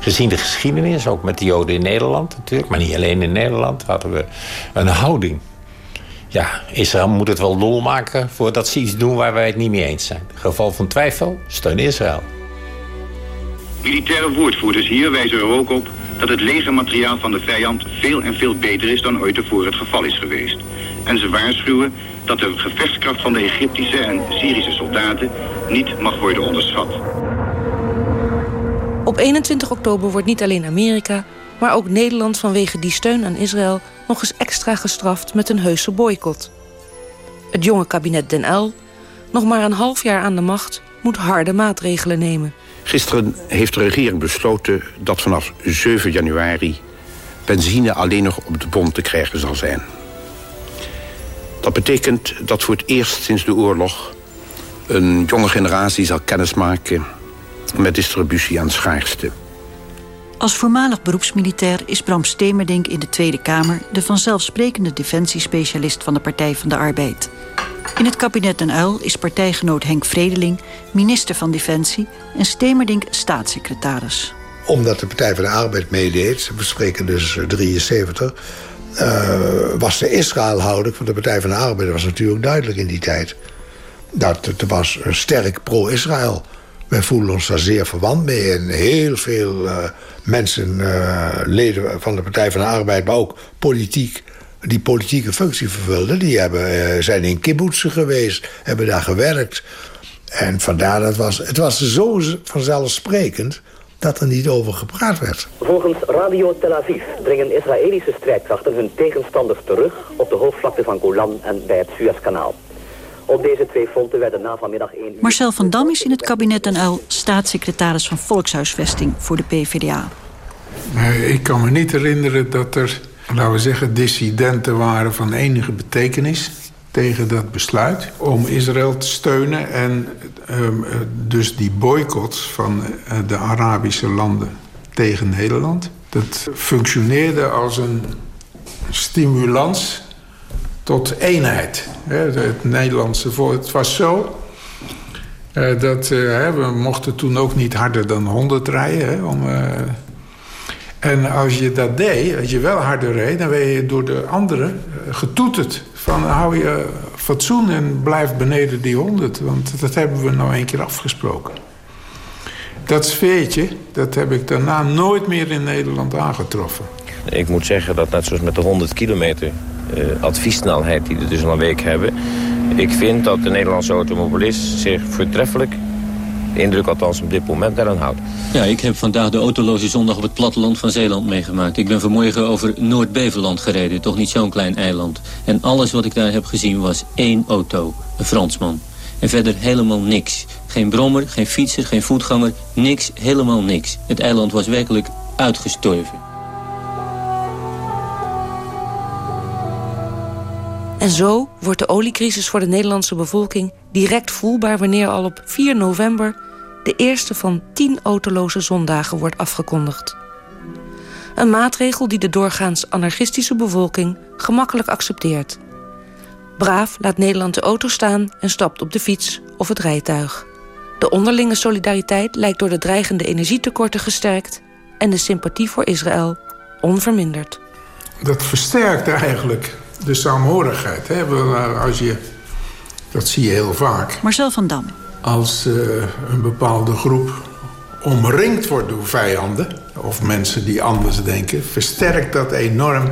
gezien de geschiedenis, ook met de Joden in Nederland natuurlijk... maar niet alleen in Nederland, hadden we een houding. Ja, Israël moet het wel lol maken voordat ze iets doen waar wij het niet mee eens zijn. Geval van twijfel, steun Israël. Militaire woordvoerders hier wijzen er ook op dat het legermateriaal van de vijand veel en veel beter is dan ooit tevoren het geval is geweest. En ze waarschuwen dat de gevechtskracht van de Egyptische en Syrische soldaten niet mag worden onderschat. Op 21 oktober wordt niet alleen Amerika, maar ook Nederland vanwege die steun aan Israël nog eens extra gestraft met een heuse boycott. Het jonge kabinet Den Uyl, nog maar een half jaar aan de macht, moet harde maatregelen nemen. Gisteren heeft de regering besloten dat vanaf 7 januari benzine alleen nog op de bom te krijgen zal zijn. Dat betekent dat voor het eerst sinds de oorlog een jonge generatie zal kennismaken met distributie aan schaarste. Als voormalig beroepsmilitair is Bram Stemerdink in de Tweede Kamer... de vanzelfsprekende defensiespecialist van de Partij van de Arbeid. In het kabinet Den Uyl is partijgenoot Henk Vredeling... minister van Defensie en Stemerdink staatssecretaris. Omdat de Partij van de Arbeid meedeed, we spreken dus 73... Uh, was de Israëlhouding van de Partij van de Arbeid was natuurlijk duidelijk in die tijd. dat het was sterk pro-Israël. Wij voelen ons daar zeer verwant mee. En heel veel uh, mensen, uh, leden van de Partij van de Arbeid... maar ook politiek, die politieke functie vervulden... die hebben, zijn in kibbutzen geweest, hebben daar gewerkt. En vandaar, dat was, het was zo vanzelfsprekend dat er niet over gepraat werd. Volgens Radio Tel Aviv brengen Israëlische strijdkrachten hun tegenstanders terug... op de hoofdvlakte van Golan en bij het Suezkanaal. Op deze twee fronten werden na vanmiddag één uur... Marcel van Dam is in het kabinet Den Uil staatssecretaris van Volkshuisvesting voor de PvdA. Ik kan me niet herinneren dat er, laten we zeggen, dissidenten waren van enige betekenis tegen dat besluit om Israël te steunen en um, dus die boycott van uh, de Arabische landen tegen Nederland. Dat functioneerde als een stimulans tot eenheid. Het Nederlandse voor het was zo uh, dat we mochten toen ook niet harder dan 100 rijden. Om, en als je dat deed, als je wel harder reed, dan werd je door de anderen getoeterd. Van hou je fatsoen en blijf beneden die 100. Want dat hebben we nou een keer afgesproken. Dat sfeertje, dat heb ik daarna nooit meer in Nederland aangetroffen. Ik moet zeggen dat net zoals met de 100 kilometer uh, adviessnelheid die we dus al een week hebben... ik vind dat de Nederlandse automobilist zich voortreffelijk... de indruk althans op dit moment daaraan houdt. Ja, ik heb vandaag de autoloze zondag op het platteland van Zeeland meegemaakt. Ik ben vanmorgen over Noord-Beveland gereden, toch niet zo'n klein eiland. En alles wat ik daar heb gezien was één auto, een Fransman. En verder helemaal niks. Geen brommer, geen fietser, geen voetganger, niks, helemaal niks. Het eiland was werkelijk uitgestorven. En zo wordt de oliecrisis voor de Nederlandse bevolking direct voelbaar... wanneer al op 4 november de eerste van 10 autoloze zondagen wordt afgekondigd. Een maatregel die de doorgaans anarchistische bevolking gemakkelijk accepteert. Braaf laat Nederland de auto staan en stapt op de fiets of het rijtuig. De onderlinge solidariteit lijkt door de dreigende energietekorten gesterkt... en de sympathie voor Israël onverminderd. Dat versterkt eigenlijk de saamhorigheid. Hè? Als je, dat zie je heel vaak. Marcel van Dam. Als uh, een bepaalde groep omringd wordt door vijanden... of mensen die anders denken... versterkt dat enorm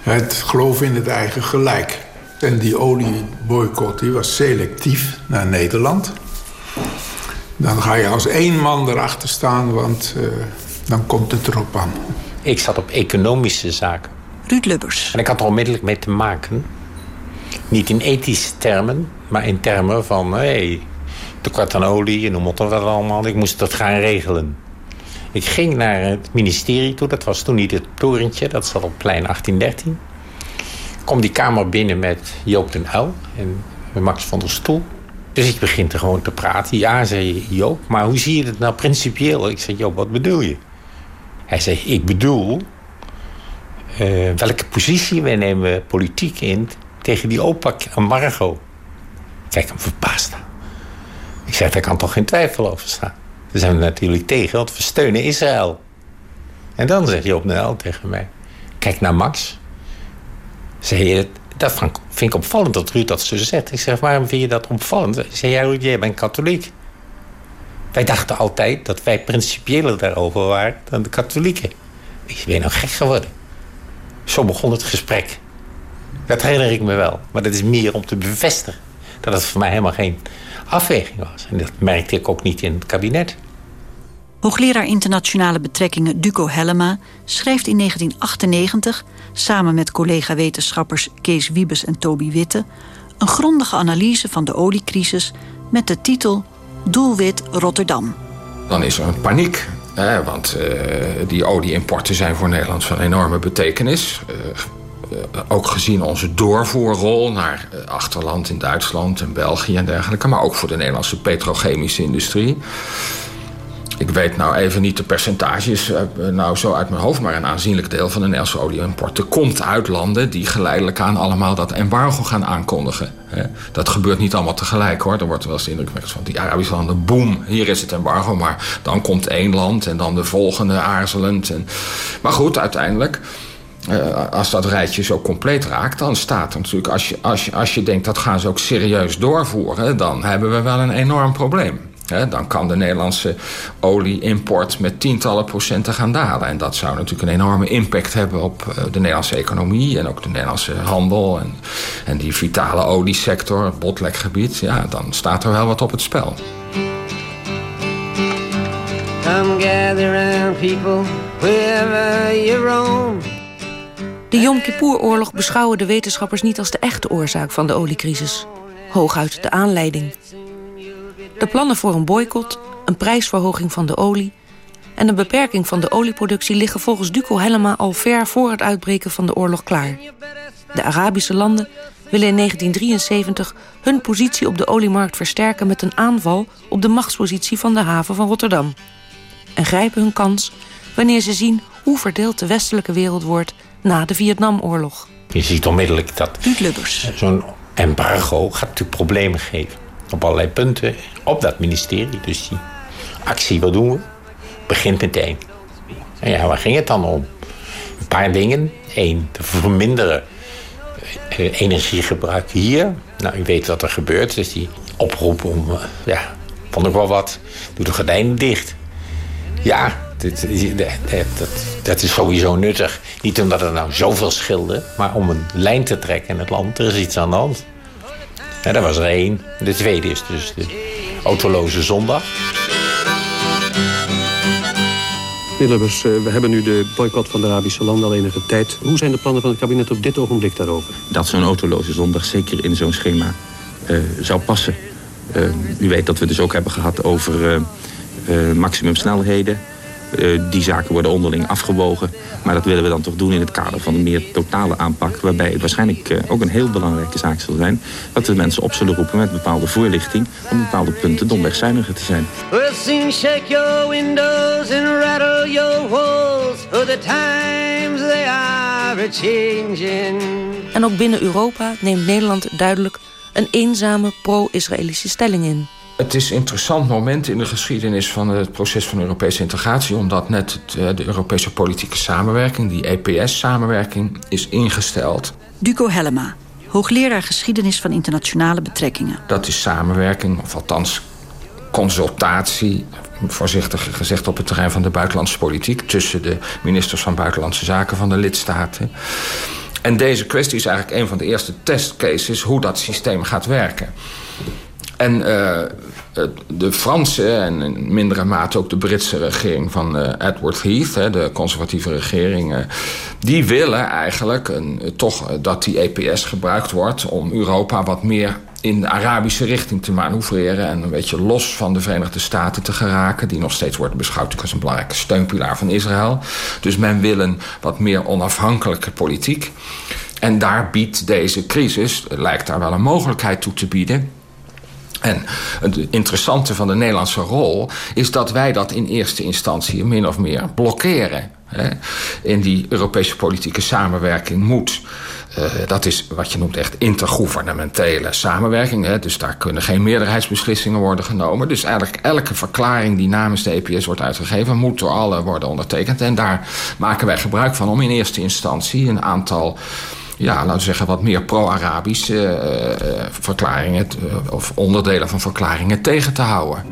het geloof in het eigen gelijk. En die olieboycott die was selectief naar Nederland. Dan ga je als één man erachter staan, want uh, dan komt het erop aan. Ik zat op economische zaken. Ruud Lubbers. En ik had er onmiddellijk mee te maken. Niet in ethische termen, maar in termen van... hé, hey, tekort aan olie en hoe moeten we dat allemaal? Ik moest dat gaan regelen. Ik ging naar het ministerie toe. Dat was toen niet het torentje. Dat zat op plein 1813. Ik kom die kamer binnen met Joop den Uil en Max van der Stoel. Dus ik begin er gewoon te praten. Ja, zei Joop, maar hoe zie je het nou principieel? Ik zei, Joop, wat bedoel je? Hij zei, ik bedoel... Uh, welke positie wij nemen politiek in... tegen die OPAC-embargo. Kijk hem verbaasd Ik zeg, daar kan toch geen twijfel over staan. Daar zijn we natuurlijk tegen, want we steunen Israël. En dan zegt Joop Nel tegen mij... Kijk naar Max. Zeg je, dat vind ik opvallend dat Ruud dat zo zegt. Ik zeg, waarom vind je dat opvallend? Ik zeg, ja Ruud, jij bent katholiek. Wij dachten altijd dat wij principiëler daarover waren dan de katholieken. Ik ben nou gek geworden. Zo begon het gesprek. Dat herinner ik me wel. Maar dat is meer om te bevestigen dat het voor mij helemaal geen afweging was. En dat merkte ik ook niet in het kabinet. Hoogleraar internationale betrekkingen Duco Hellema schrijft in 1998 samen met collega-wetenschappers Kees Wiebes en Toby Witte een grondige analyse van de oliecrisis met de titel Doelwit Rotterdam. Dan is er een paniek, hè, want uh, die olieimporten zijn voor Nederland van enorme betekenis. Uh, uh, ook gezien onze doorvoerrol naar achterland in Duitsland en België en dergelijke, maar ook voor de Nederlandse petrochemische industrie. Ik weet nou even niet de percentages uh, nou zo uit mijn hoofd... maar een aanzienlijk deel van de Nederlandse olieimporten... komt uit landen die geleidelijk aan allemaal dat embargo gaan aankondigen. Dat gebeurt niet allemaal tegelijk hoor. Er wordt wel eens de indruk van die Arabische landen... boem, hier is het embargo, maar dan komt één land... en dan de volgende aarzelend. En... Maar goed, uiteindelijk... uh, als dat rijtje zo compleet raakt, dan staat er natuurlijk... Als je, als, je, als je denkt dat gaan ze ook serieus doorvoeren... dan hebben we wel een enorm probleem. Dan kan de Nederlandse olieimport met tientallen procenten gaan dalen. En dat zou natuurlijk een enorme impact hebben op uh, de Nederlandse economie... en ook de Nederlandse handel en, en die vitale oliesector, het botlekgebied. Ja, dan staat er wel wat op het spel. Come gather people wherever you roam. De Yom Kippur-oorlog beschouwen de wetenschappers niet als de echte oorzaak van de oliecrisis. Hooguit de aanleiding. De plannen voor een boycott, een prijsverhoging van de olie... en een beperking van de olieproductie liggen volgens Duco helemaal al ver voor het uitbreken van de oorlog klaar. De Arabische landen willen in 1973 hun positie op de oliemarkt versterken... met een aanval op de machtspositie van de haven van Rotterdam. En grijpen hun kans wanneer ze zien hoe verdeeld de westelijke wereld wordt na de Vietnamoorlog. Je ziet onmiddellijk dat zo'n embargo gaat natuurlijk problemen geven. Op allerlei punten op dat ministerie. Dus die actie, wat doen we? Begint meteen. En ja, waar ging het dan om? Een paar dingen. Eén, te verminderen eh, energiegebruik hier. Nou, u weet wat er gebeurt. Dus die oproep om, ja, vond ik wel wat. Doe de gordijnen dicht. Ja, dit, dat, dat is sowieso nuttig. Niet omdat er nou zoveel schilde, maar om een lijn te trekken in het land. Er is iets aan de hand. Ja, dat was er één. De tweede is dus de autoloze zondag. Eh, we hebben nu de boycott van de Arabische landen al enige tijd. Hoe zijn de plannen van het kabinet op dit ogenblik daarover? Dat zo'n autoloze zondag zeker in zo'n schema uh, zou passen. Uh, u weet dat we dus ook hebben gehad over maximumsnelheden. Uh, die zaken worden onderling afgewogen. Maar dat willen we dan toch doen in het kader van een meer totale aanpak. Waarbij het waarschijnlijk uh, ook een heel belangrijke zaak zal zijn. Dat we mensen op zullen roepen met bepaalde voorlichting. Om bepaalde punten domweg zuiniger te zijn. We'll soon shake your windows and rattle your walls. For the times they are changing. En ook binnen Europa neemt Nederland duidelijk een eenzame pro-Israëlische stelling in. Het is een interessant moment in de geschiedenis van het proces van Europese integratie... omdat net eh, de Europese politieke samenwerking, die EPS-samenwerking, is ingesteld. Duco Hellema, hoogleraar geschiedenis van internationale betrekkingen. Dat is samenwerking, of althans consultatie, voorzichtig gezegd op het terrein van de buitenlandse politiek... tussen de ministers van Buitenlandse Zaken van de lidstaten. En deze kwestie is eigenlijk een van de eerste testcases hoe dat systeem gaat werken. En uh, de Franse en in mindere mate ook de Britse regering van uh, Edward Heath, hè, de conservatieve regering, uh, die willen eigenlijk een, toch dat die EPS gebruikt wordt om Europa wat meer in de Arabische richting te manoeuvreren en een beetje los van de Verenigde Staten te geraken, die nog steeds worden beschouwd als een belangrijke steunpilaar van Israël. Dus men wil een wat meer onafhankelijke politiek. En daar biedt deze crisis, lijkt daar wel een mogelijkheid toe te bieden en het interessante van de Nederlandse rol is dat wij dat in eerste instantie min of meer blokkeren. Hè. In die Europese politieke samenwerking moet. Uh, dat is wat je noemt echt intergouvernementele samenwerking. Hè. Dus daar kunnen geen meerderheidsbeslissingen worden genomen. Dus eigenlijk elke verklaring die namens de EPS wordt uitgegeven... moet door allen worden ondertekend. En daar maken wij gebruik van om in eerste instantie een aantal ja, laten we zeggen, wat meer pro-Arabische uh, verklaringen of onderdelen van verklaringen tegen te houden.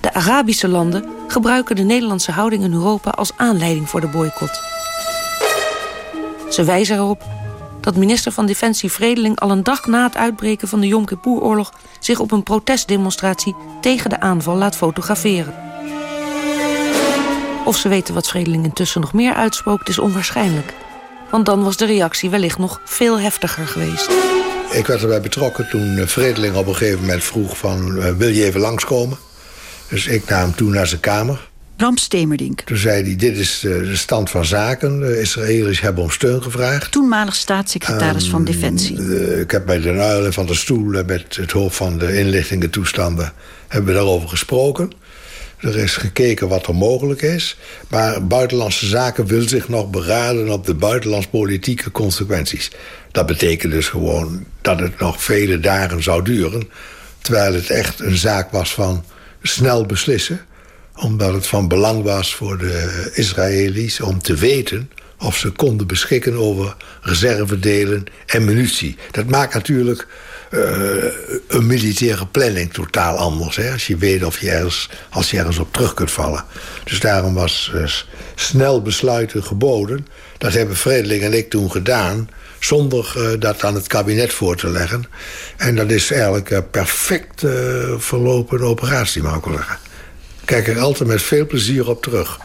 De Arabische landen gebruiken de Nederlandse houding in Europa als aanleiding voor de boycott. Ze wijzen erop dat minister van Defensie Vredeling al een dag na het uitbreken van de Yom Kippur-oorlog zich op een protestdemonstratie tegen de aanval laat fotograferen. Of ze weten wat Vredeling intussen nog meer uitspookt is onwaarschijnlijk. Want dan was de reactie wellicht nog veel heftiger geweest. Ik werd erbij betrokken toen eh, Vredeling op een gegeven moment vroeg van... Uh, wil je even langskomen? Dus ik nam hem toen naar zijn kamer. Bram Stemerdink. Toen zei hij, dit is de stand van zaken. De Israëli's hebben om steun gevraagd. Toenmalig staatssecretaris um, van Defensie. De, ik heb bij de Uilen van de stoel... met het hoofd van de inlichtingen toestanden... hebben we daarover gesproken. Er is gekeken wat er mogelijk is. Maar Buitenlandse Zaken wil zich nog beraden op de buitenlandspolitieke consequenties. Dat betekent dus gewoon dat het nog vele dagen zou duren. Terwijl het echt een zaak was van snel beslissen. Omdat het van belang was voor de Israëli's om te weten of ze konden beschikken over reservedelen en munitie. Dat maakt natuurlijk uh, een militaire planning totaal anders. Hè? Als je weet of je ergens, als je ergens op terug kunt vallen. Dus daarom was uh, snel besluiten geboden. Dat hebben Vredeling en ik toen gedaan zonder uh, dat aan het kabinet voor te leggen. En dat is eigenlijk een perfect verlopen operatie, mag ik wel zeggen. Kijk er altijd met veel plezier op terug.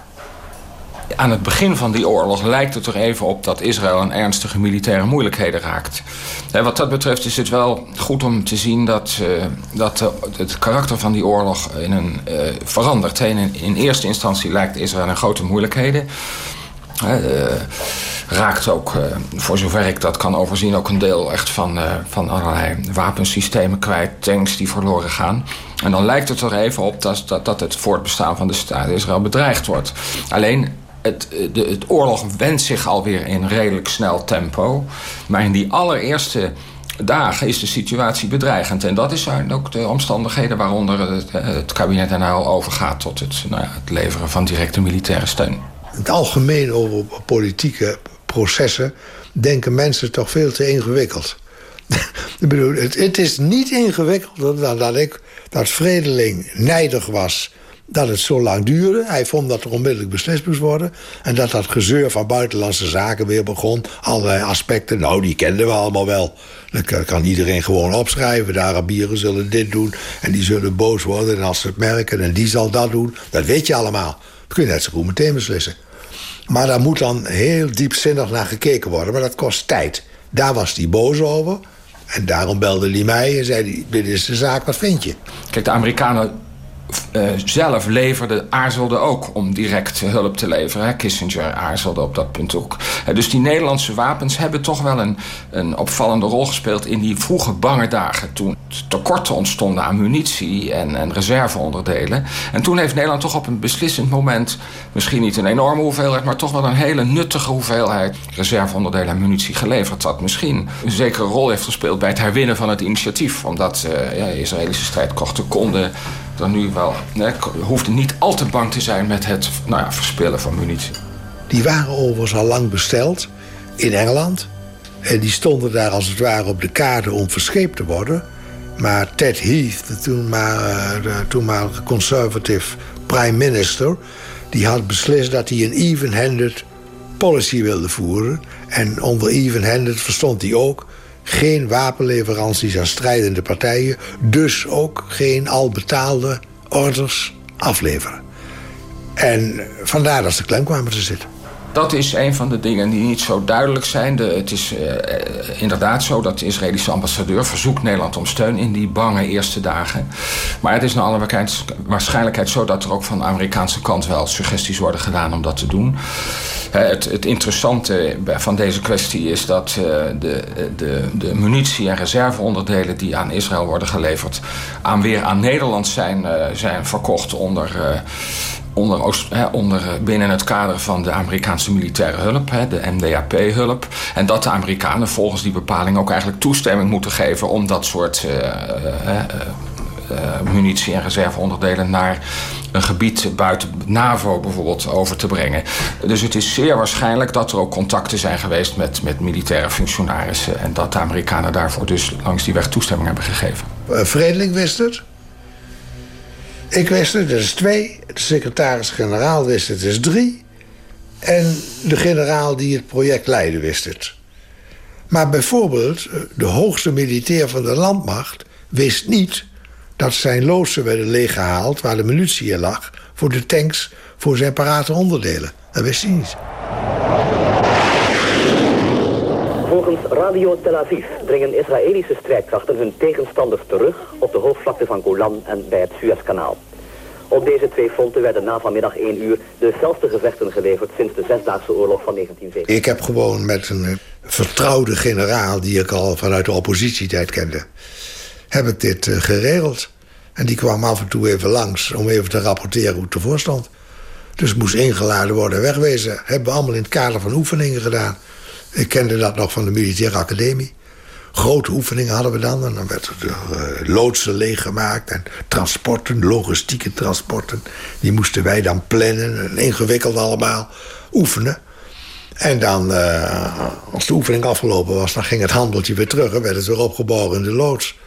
Aan het begin van die oorlog lijkt het er even op dat Israël in ernstige militaire moeilijkheden raakt. Wat dat betreft is het wel goed om te zien dat, uh, dat het karakter van die oorlog in een, uh, verandert. In, in eerste instantie lijkt Israël in grote moeilijkheden. raakt ook, voor zover ik dat kan overzien, ook een deel echt van, van allerlei wapensystemen kwijt, tanks die verloren gaan. En dan lijkt het er even op dat, dat, dat het voortbestaan van de staat Israël bedreigd wordt. Alleen het, de, het oorlog wendt zich alweer in redelijk snel tempo. Maar in die allereerste dagen is de situatie bedreigend. En dat zijn ook de omstandigheden waaronder het, het kabinet er nou overgaat... tot het, nou ja, het leveren van directe militaire steun. In het algemeen over politieke processen... denken mensen toch veel te ingewikkeld. ik bedoel, het, het, is niet ingewikkelder dan dat ik... dat Vredeling nijdig was dat het zo lang duurde. Hij vond dat er onmiddellijk beslist moest worden. En dat dat gezeur van buitenlandse zaken weer begon. Allerlei aspecten, nou, die kenden we allemaal wel. Dat kan iedereen gewoon opschrijven. De Arabieren zullen dit doen en die zullen boos worden. En als ze het merken en die zal dat doen. Dat weet je allemaal. Dat kun je net zo goed meteen beslissen. Maar daar moet dan heel diepzinnig naar gekeken worden. Maar dat kost tijd. Daar was hij boos over. En daarom belde hij mij en zei dit is de zaak, wat vind je? Kijk, de Amerikanen uh, zelf leverde, aarzelde ook om direct hulp te leveren. Kissinger aarzelde op dat punt ook. Dus die Nederlandse wapens hebben toch wel een, een opvallende rol gespeeld... in die vroege bange dagen toen tekorten ontstonden aan munitie en, en reserveonderdelen. En toen heeft Nederland toch op een beslissend moment... misschien niet een enorme hoeveelheid... maar toch wel een hele nuttige hoeveelheid reserveonderdelen en munitie geleverd. Dat misschien een zekere rol heeft gespeeld bij het herwinnen van het initiatief. Omdat uh, ja, Israëlische strijdkrachten konden dan nu wel. Nee, hoefde niet al te bang te zijn met het nou ja, verspillen van munitie. Die waren overigens al lang besteld in Engeland. En die stonden daar als het ware op de kaart om verscheept te worden. Maar Ted Heath, de de toenmalige conservative prime minister... die had beslist dat hij een even-handed policy wilde voeren. En onder even-handed verstond hij ook geen wapenleveranties aan strijdende partijen... dus ook geen al betaalde orders afleveren. En vandaar dat ze klem kwamen te zitten. Dat is een van de dingen die niet zo duidelijk zijn. De, het is uh, inderdaad zo dat de Israëlische ambassadeur verzoekt Nederland om steun in die bange eerste dagen. Maar het is naar alle waarschijnlijkheid zo dat er ook van de Amerikaanse kant wel suggesties worden gedaan om dat te doen. Het, het, interessante van deze kwestie is dat de, de, de munitie en reserveonderdelen die aan Israël worden geleverd, aan weer aan Nederland zijn, zijn verkocht onder. Onder, onder, binnen het kader van de Amerikaanse militaire hulp, de MDAP-hulp. En dat de Amerikanen volgens die bepaling ook eigenlijk toestemming moeten geven om dat soort uh, uh, munitie en reserveonderdelen naar een gebied buiten NAVO bijvoorbeeld over te brengen. Dus het is zeer waarschijnlijk dat er ook contacten zijn geweest met, met militaire functionarissen en dat de Amerikanen daarvoor dus langs die weg toestemming hebben gegeven. Vredeling wist het. Ik wist het, dat is twee. De secretaris-generaal wist het, dat is drie. En de generaal die het project leidde wist het. Maar bijvoorbeeld de hoogste militair van de landmacht wist niet dat zijn loodsen werden leeggehaald waar de munitie in lag voor de tanks voor zijn parate onderdelen. Dat wist hij niet. Volgens Radio Tel Aviv dringen Israëlische strijdkrachten hun tegenstanders terug op de hoofdvlakte van Golan en bij het Suezkanaal. Op deze twee fronten werden na vanmiddag 1 uur de felste gevechten geleverd sinds de Zesdaagse Oorlog van 1970. Ik heb gewoon met een vertrouwde generaal die ik al vanuit de oppositietijd kende heb ik dit uh, geregeld. En die kwam af en toe even langs om even te rapporteren hoe het ervoor stond. Dus moest ingeladen worden en wegwezen. Hebben we allemaal in het kader van oefeningen gedaan. Ik kende dat nog van de militaire academie. grote oefeningen hadden we dan. En dan werd er uh, loodsen leeggemaakt en transporten, logistieke transporten. Die moesten wij dan plannen en ingewikkeld allemaal oefenen. En dan, uh, als de oefening afgelopen was, dan ging het handeltje weer terug... en werd het weer opgebouwd in de loods.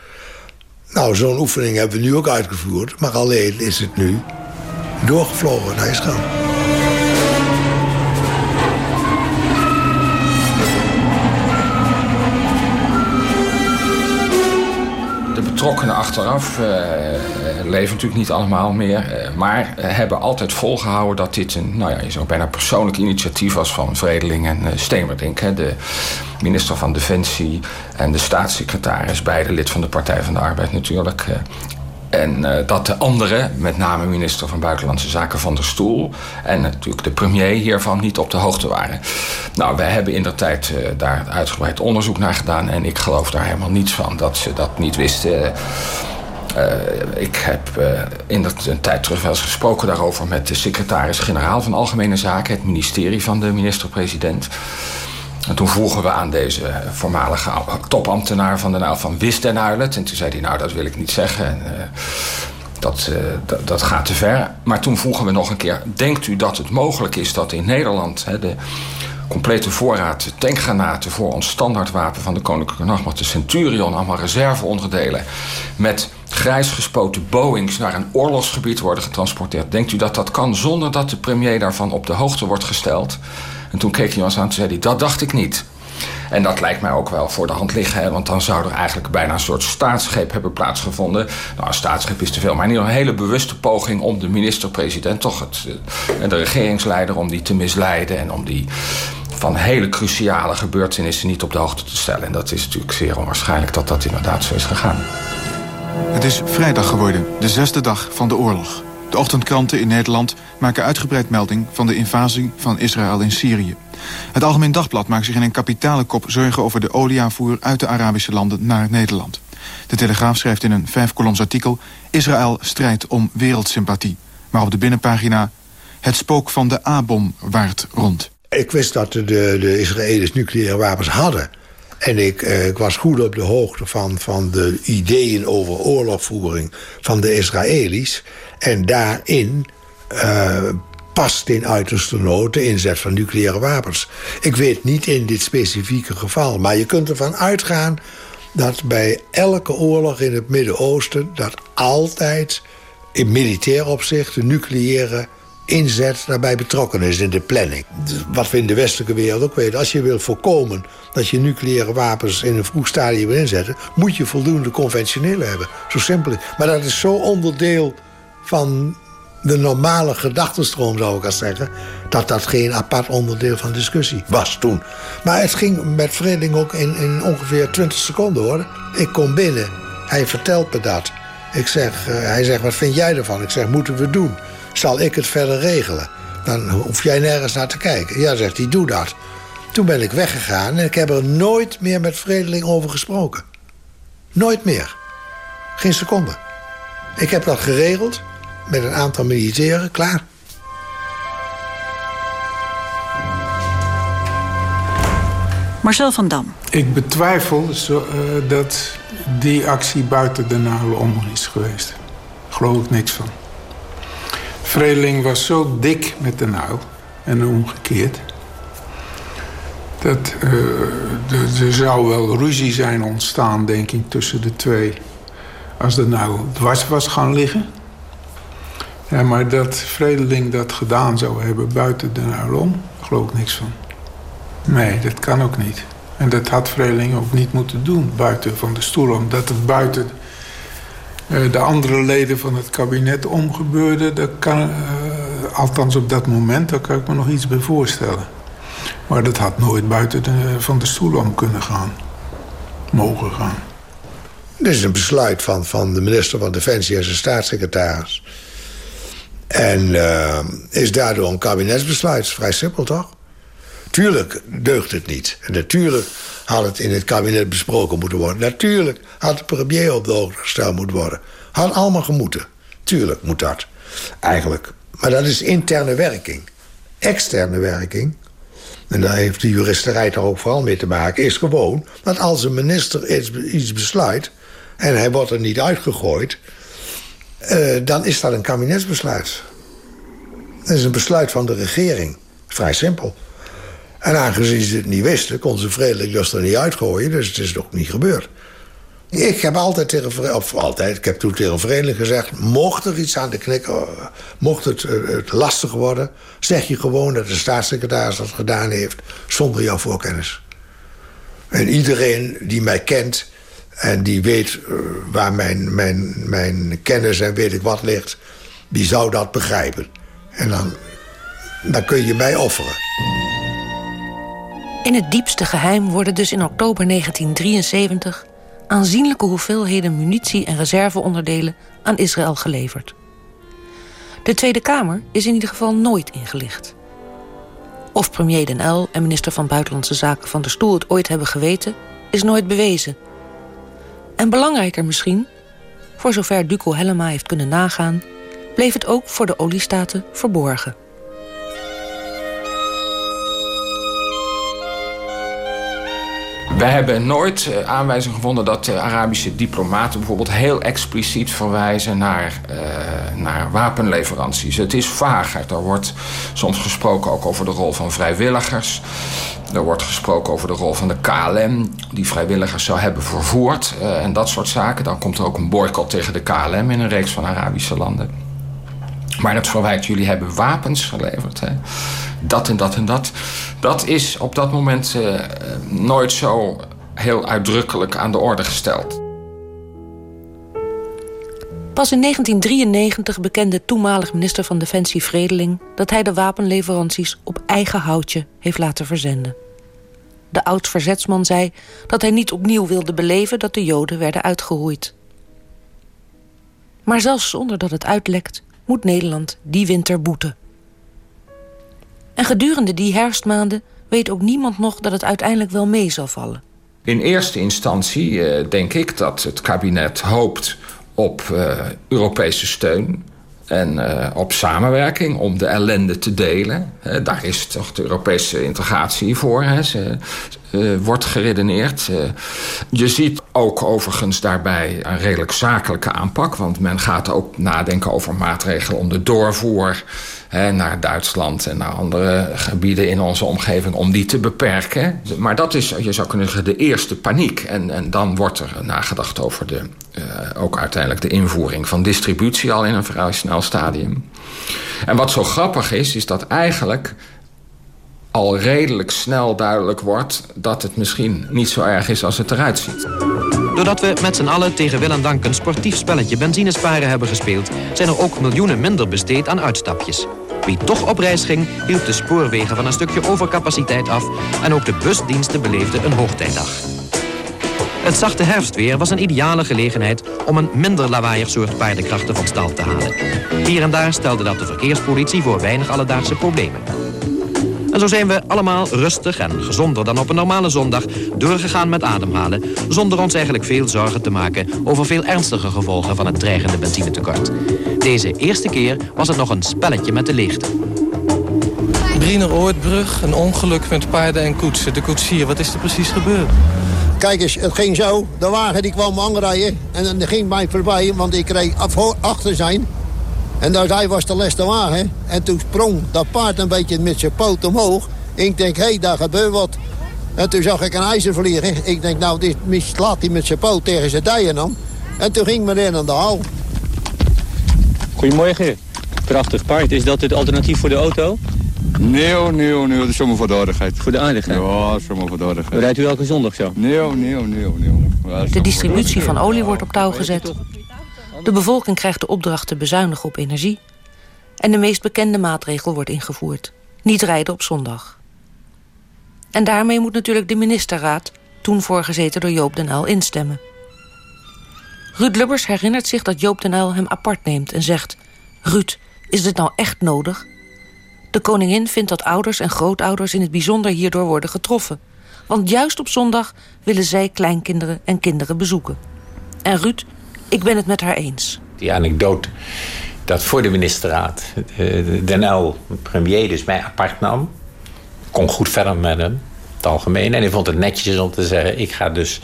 Nou, zo'n oefening hebben we nu ook uitgevoerd... maar alleen is het nu doorgevlogen naar Israël. Betrokkenen achteraf uh, leven natuurlijk niet allemaal meer. Uh, maar hebben altijd volgehouden dat dit een, nou ja, je zou bijna persoonlijk initiatief was van Vredeling en uh, de minister van Defensie en de staatssecretaris, beide lid van de Partij van de Arbeid natuurlijk. En uh, dat de anderen, met name minister van Buitenlandse Zaken van der Stoel... en natuurlijk de premier hiervan niet op de hoogte waren. Nou, wij hebben in der tijd uh, daar uitgebreid onderzoek naar gedaan... en ik geloof daar helemaal niets van dat ze dat niet wisten... Uh, ik heb in dat, een tijd terug wel eens gesproken daarover met de secretaris-generaal van Algemene Zaken, het ministerie van de minister-president. En toen vroegen we aan deze voormalige topambtenaar van de NAL van wist Uylet? En toen zei hij, nou dat wil ik niet zeggen. En, dat, uh, dat, dat, gaat te ver. Maar toen vroegen we nog een keer, denkt u dat het mogelijk is dat in Nederland... Hè, de complete voorraad tankgranaten voor ons standaardwapen van de Koninklijke Nachtmacht... de Centurion, allemaal reserveonderdelen... met grijs gespoten Boeings naar een oorlogsgebied worden getransporteerd. Denkt u dat dat kan zonder dat de premier daarvan op de hoogte wordt gesteld... En toen keek hij ons aan en zei hij, dat dacht ik niet. En dat lijkt mij ook wel voor de hand liggen. Want dan zou er eigenlijk bijna een soort staatsgreep hebben plaatsgevonden. Nou, een staatsgreep is te veel. Maar in ieder geval een hele bewuste poging om de minister-president... toch het, eh, de regeringsleider, om die te misleiden... en om die van hele cruciale gebeurtenissen niet op de hoogte te stellen. En dat is natuurlijk zeer onwaarschijnlijk dat dat inderdaad zo is gegaan. Het is vrijdag geworden, de zesde dag van de oorlog. De ochtendkranten in Nederland maken uitgebreid melding van de invasie van Israël in Syrië. Het Algemeen Dagblad maakt zich in een kapitale kop zorgen over de olieaanvoer uit de Arabische landen naar Nederland. De Telegraaf schrijft in een vijfkoloms artikel... Israël strijdt om wereldsympathie. Maar op de binnenpagina... het spook van de A-bom waart rond. Ik wist dat de, de Israëli's nucleaire wapens hadden. En ik, eh, ik, was goed op de hoogte van, van de ideeën over oorlogvoering van de Israëli's. En daarin uh, past in uiterste nood de inzet van nucleaire wapens. Ik weet niet in dit specifieke geval, maar je kunt ervan uitgaan dat bij elke oorlog in het Midden-Oosten... dat altijd in militair opzicht de nucleaire inzet daarbij betrokken is in de planning. Wat we in de westelijke wereld ook weten. Als je wil voorkomen dat je nucleaire wapens in een vroeg stadium wil inzetten... moet je voldoende conventionele hebben. Zo simpel Maar dat is zo onderdeel van de normale gedachtenstroom, zou ik al zeggen... dat dat geen apart onderdeel van discussie was toen. Maar het ging met Vredeling ook in, in ongeveer 20 seconden, hoor. Ik kom binnen, hij vertelt me dat. Ik zeg, uh, hij zegt, wat vind jij ervan? Ik zeg, moeten we doen? Zal ik het verder regelen? Dan hoef jij nergens naar te kijken. Ja, zegt hij, doe dat. Toen ben ik weggegaan en ik heb er nooit meer met Vredeling over gesproken. Nooit meer. Geen seconde. Ik heb dat geregeld met een aantal militairen, klaar. Marcel van Dam. Ik betwijfel zo, uh, dat die actie buiten de Nalen om is geweest. Daar geloof ik niks van. Vredeling was zo dik met de nauw en omgekeerd... dat uh, er zou wel ruzie zijn ontstaan, denk ik, tussen de twee... als de nauw dwars was gaan liggen... Ja, maar dat Vredeling dat gedaan zou hebben buiten de Naulon, daar geloof ik niks van. Nee, dat kan ook niet. En dat had Vredeling ook niet moeten doen buiten van de stoel. Omdat het buiten de andere leden van het kabinet omgebeurde... Dat kan, uh, althans op dat moment, daar kan ik me nog iets bij voorstellen. Maar dat had nooit buiten van de stoel om kunnen gaan. Mogen gaan. Dit is een besluit van, van de minister van Defensie en zijn staatssecretaris... En uh, is daardoor een kabinetsbesluit. Vrij simpel, toch? Tuurlijk deugt het niet. Natuurlijk had het in het kabinet besproken moeten worden. Natuurlijk had de premier op de hoogte gesteld moeten worden. Had allemaal gemoeten. Tuurlijk moet dat. Eigenlijk. Maar dat is interne werking. Externe werking. en daar heeft de juristerij toch ook vooral mee te maken... is gewoon dat als een minister iets, besluit... en hij wordt er niet uitgegooid... Uh, dan is dat een kabinetsbesluit. Dat is een besluit van de regering. Vrij simpel. En aangezien ze het niet wisten, kon ze vredelijk dus er niet uitgooien. Dus het is nog niet gebeurd. Ik heb altijd tegen, of altijd, ik heb toen tegen Vereniging gezegd... mocht er iets aan de knik, eh, mocht het, eh, het, lastig worden... zeg je gewoon dat de staatssecretaris dat gedaan heeft... zonder jouw voorkennis. En iedereen die mij kent en die weet uh, waar mijn, mijn, mijn kennis en weet ik wat ligt... die zou dat begrijpen. En dan, dan kun je mij offeren. In het diepste geheim worden dus in oktober 1973 aanzienlijke hoeveelheden munitie en reserveonderdelen aan Israël geleverd. De Tweede Kamer is in ieder geval nooit ingelicht. Of premier Den Uyl en minister van Buitenlandse Zaken Van der Stoel het ooit hebben geweten, is nooit bewezen. En belangrijker misschien, voor zover Duco Hellema heeft kunnen nagaan, bleef het ook voor de oliestaten verborgen. Wij hebben nooit uh, aanwijzing gevonden dat de Arabische diplomaten bijvoorbeeld heel expliciet verwijzen naar, uh, naar wapenleveranties. Het is vager. Er wordt soms gesproken ook over de rol van vrijwilligers. Er wordt gesproken over de rol van de KLM, die vrijwilligers zou hebben vervoerd en dat soort zaken. Dan komt er ook een boycott tegen de KLM in een reeks van Arabische landen. Maar dat verwijt, jullie hebben wapens geleverd. Hè? Dat en dat en dat. Dat is op dat moment uh, nooit zo heel uitdrukkelijk aan de orde gesteld. Pas in 1993 bekende toenmalig minister van Defensie Vredeling... dat hij de wapenleveranties op eigen houtje heeft laten verzenden. De oud-verzetsman zei dat hij niet opnieuw wilde beleven... dat de Joden werden uitgeroeid. Maar zelfs zonder dat het uitlekt moet Nederland die winter boeten. En gedurende die herfstmaanden weet ook niemand nog dat het uiteindelijk wel mee zal vallen. In eerste instantie uh, denk ik dat het kabinet hoopt op uh, Europese steun en uh, op samenwerking om de ellende te delen. daar is toch de Europese integratie voor. Ze, wordt geredeneerd. Je ziet ook overigens daarbij een redelijk zakelijke aanpak. Want men gaat ook nadenken over maatregelen om de doorvoer naar Duitsland en naar andere gebieden in onze omgeving om die te beperken. Maar dat is, je zou kunnen zeggen, de eerste paniek. En, en dan wordt er nagedacht over de, uh, ook uiteindelijk de invoering van distributie al in een vrij snel stadium. En wat zo grappig is, is dat eigenlijk al redelijk snel duidelijk wordt dat het misschien niet zo erg is als het eruit ziet. Doordat we met z'n allen tegen wil en dank een sportief spelletje benzinesparen hebben gespeeld... zijn er ook miljoenen minder besteed aan uitstapjes. Wie toch op reis ging, hield de spoorwegen van een stukje overcapaciteit af... en ook de busdiensten beleefden een hoogtijdag. Het zachte herfstweer was een ideale gelegenheid om een minder lawaaiig soort paardenkrachten van stal te halen. Hier en daar stelde dat de verkeerspolitie voor weinig alledaagse problemen. En zo zijn we allemaal rustig en gezonder dan op een normale zondag doorgegaan met ademhalen, zonder ons eigenlijk veel zorgen te maken over veel ernstige gevolgen van het dreigende benzinetekort. Deze eerste keer was het nog een spelletje met de leegte. Briener-Oortbrug, een ongeluk met paarden en koetsen. De koetsier, wat is er precies gebeurd? Kijk eens, het ging zo. De wagen die kwam aanrijden en dan ging mij voorbij, want ik reed achter zijn. En dus hij was de laatste wagen. En toen sprong dat paard een beetje met zijn poot omhoog. Ik denk, hé, hey, daar gebeurt wat. En toen zag ik een ijzer vliegen. Ik denk, nou, dit slaat hij met zijn poot tegen zijn dijen om. En toen ging meneer aan de haal. Goedemorgen. Prachtig paard. Is dat het alternatief voor de auto? Nee, nee, nee, dat is zomaar voor de aardigheid. Voor de aardigheid? Ja, zomaar voor de aardigheid. Rijdt u elke zondag zo? Nee, nee, nee, nee. De distributie van olie wordt op touw gezet. De bevolking krijgt de opdracht te bezuinigen op energie. En de meest bekende maatregel wordt ingevoerd. Niet rijden op zondag. En daarmee moet natuurlijk de ministerraad, toen voorgezeten door Joop den Uyl, instemmen. Ruud Lubbers herinnert zich dat Joop den Uyl hem apart neemt en zegt... Ruud, is dit nou echt nodig? De koningin vindt dat ouders en grootouders in het bijzonder hierdoor worden getroffen. Want juist op zondag willen zij kleinkinderen en kinderen bezoeken. En Ruud ik ben het met haar eens. Die anekdote dat voor de ministerraad uh, Den Uyl, premier, dus mij apart nam. kon goed verder met hem, het algemeen. En hij vond het netjes om te zeggen, ik ga dus...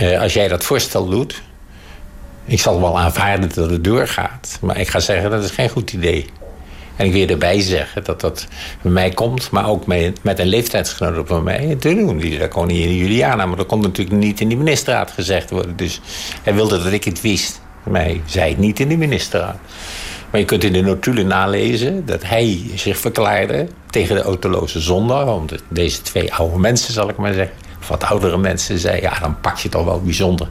Uh, als jij dat voorstel doet... ik zal wel aanvaarden dat het doorgaat. Maar ik ga zeggen, dat is geen goed idee. En ik wil erbij zeggen dat dat bij mij komt, maar ook met, met een leeftijdsgenoot van mij te. Die, dat kon niet in Juliana, maar dat kon natuurlijk niet in die ministerraad gezegd worden. Dus hij wilde dat ik het wist. Mij zei het niet in de ministerraad. Maar je kunt in de notulen nalezen dat hij zich verklaarde tegen de autoloze zondag. Want deze twee oude mensen, zal ik maar zeggen, of wat oudere mensen, zeiden: ja, dan pak je toch wel bijzonder.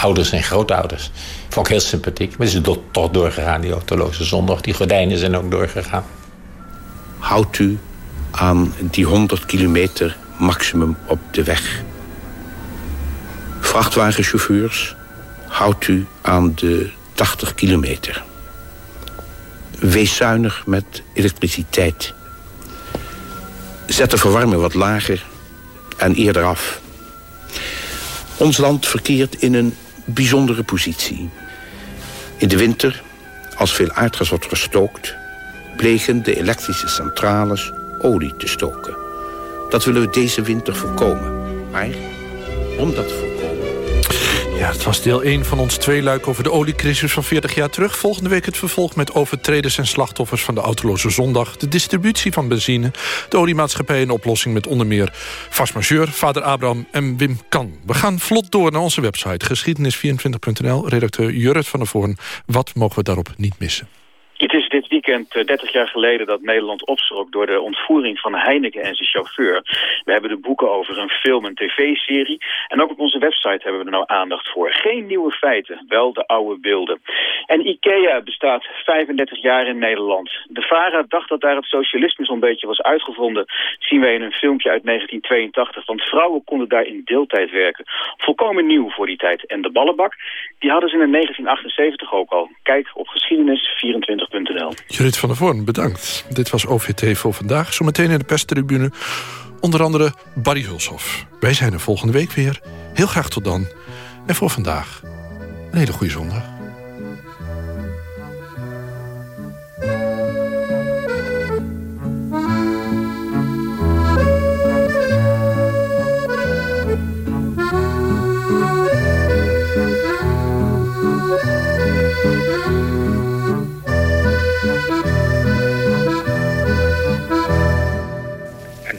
Ouders en grootouders. Vond ik heel sympathiek. Maar ze is toch doorgegaan, die autoloze zondag. Die gordijnen zijn ook doorgegaan. Houdt u aan die 100 kilometer maximum op de weg. Vrachtwagenchauffeurs, houdt u aan de 80 kilometer. Wees zuinig met elektriciteit. Zet de verwarming wat lager en eerder af. Ons land verkeert in een bijzondere positie. In de winter, als veel aardgas wordt gestookt... plegen de elektrische centrales olie te stoken. Dat willen we deze winter voorkomen. Maar om dat voorkomen... Ja, het was deel 1 van ons tweeluik over de oliecrisis van 40 jaar terug. Volgende week het vervolg met overtreders en slachtoffers van de autoloze zondag. De distributie van benzine, de oliemaatschappij en oplossing met onder meer Vastmajeur, Vader Abraham en Wim Kan. We gaan vlot door naar onze website geschiedenis24.nl. Redacteur Jurrit van der Voorn, wat mogen we daarop niet missen? Het is dit weekend 30 eh, jaar geleden dat Nederland opschrok door de ontvoering van Heineken en zijn chauffeur. We hebben de boeken over een film- en tv-serie. En ook op onze website hebben we er nou aandacht voor. Geen nieuwe feiten, wel de oude beelden. En IKEA bestaat 35 jaar in Nederland. De VARA dacht dat daar het socialisme zo'n beetje was uitgevonden. zien wij in een filmpje uit 1982. Want vrouwen konden daar in deeltijd werken. Volkomen nieuw voor die tijd. En de ballenbak, die hadden ze in 1978 ook al. Kijk op geschiedenis24 Judith van der Voorn, bedankt. Dit was OVT voor vandaag. Zometeen in de perstribune onder andere Barry Hulshoff. Wij zijn er volgende week weer. Heel graag tot dan. En voor vandaag een hele goede zondag.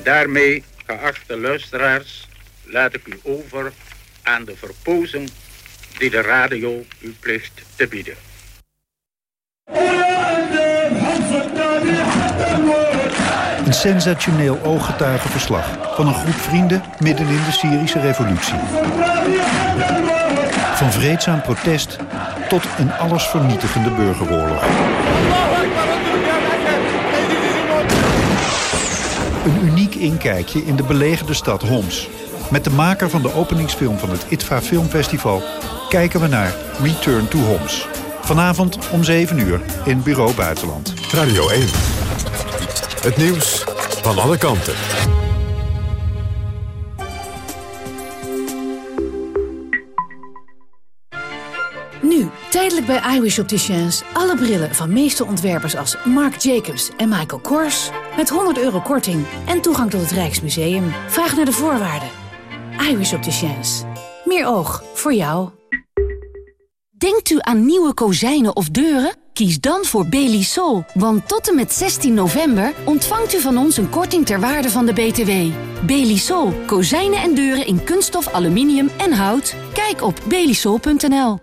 Daarmee, geachte luisteraars, laat ik u over aan de verpozing die de radio u plicht te bieden. Een sensationeel ooggetuigenverslag van een groep vrienden midden in de Syrische revolutie. Van vreedzaam protest tot een allesvernietigende burgeroorlog. Een uniek inkijkje in de belegerde stad Homs. Met de maker van de openingsfilm van het ITVA Filmfestival... kijken we naar Return to Homs. Vanavond om 7 uur in Bureau Buitenland. Radio 1. Het nieuws van alle kanten. Nu, tijdelijk bij iWish Opticians. Alle brillen van meeste ontwerpers als Marc Jacobs en Michael Kors... met 100 euro korting en toegang tot het Rijksmuseum. Vraag naar de voorwaarden. iWish Opticians. Meer oog voor jou. Denkt u aan nieuwe kozijnen of deuren? Kies dan voor Belisol, want tot en met 16 november ontvangt u van ons een korting ter waarde van de BTW. Belisol, kozijnen en deuren in kunststof, aluminium en hout. Kijk op belisol.nl.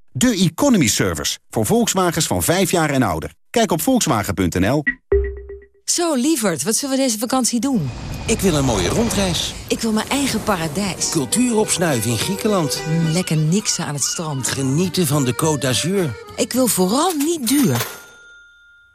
De Economy Service, voor Volkswagens van vijf jaar en ouder. Kijk op volkswagen.nl. Zo, lieverd, wat zullen we deze vakantie doen? Ik wil een mooie rondreis. Ik wil mijn eigen paradijs. Cultuur opsnuiven in Griekenland. Mm, lekker niksen aan het strand. Genieten van de Côte d'Azur. Ik wil vooral niet duur.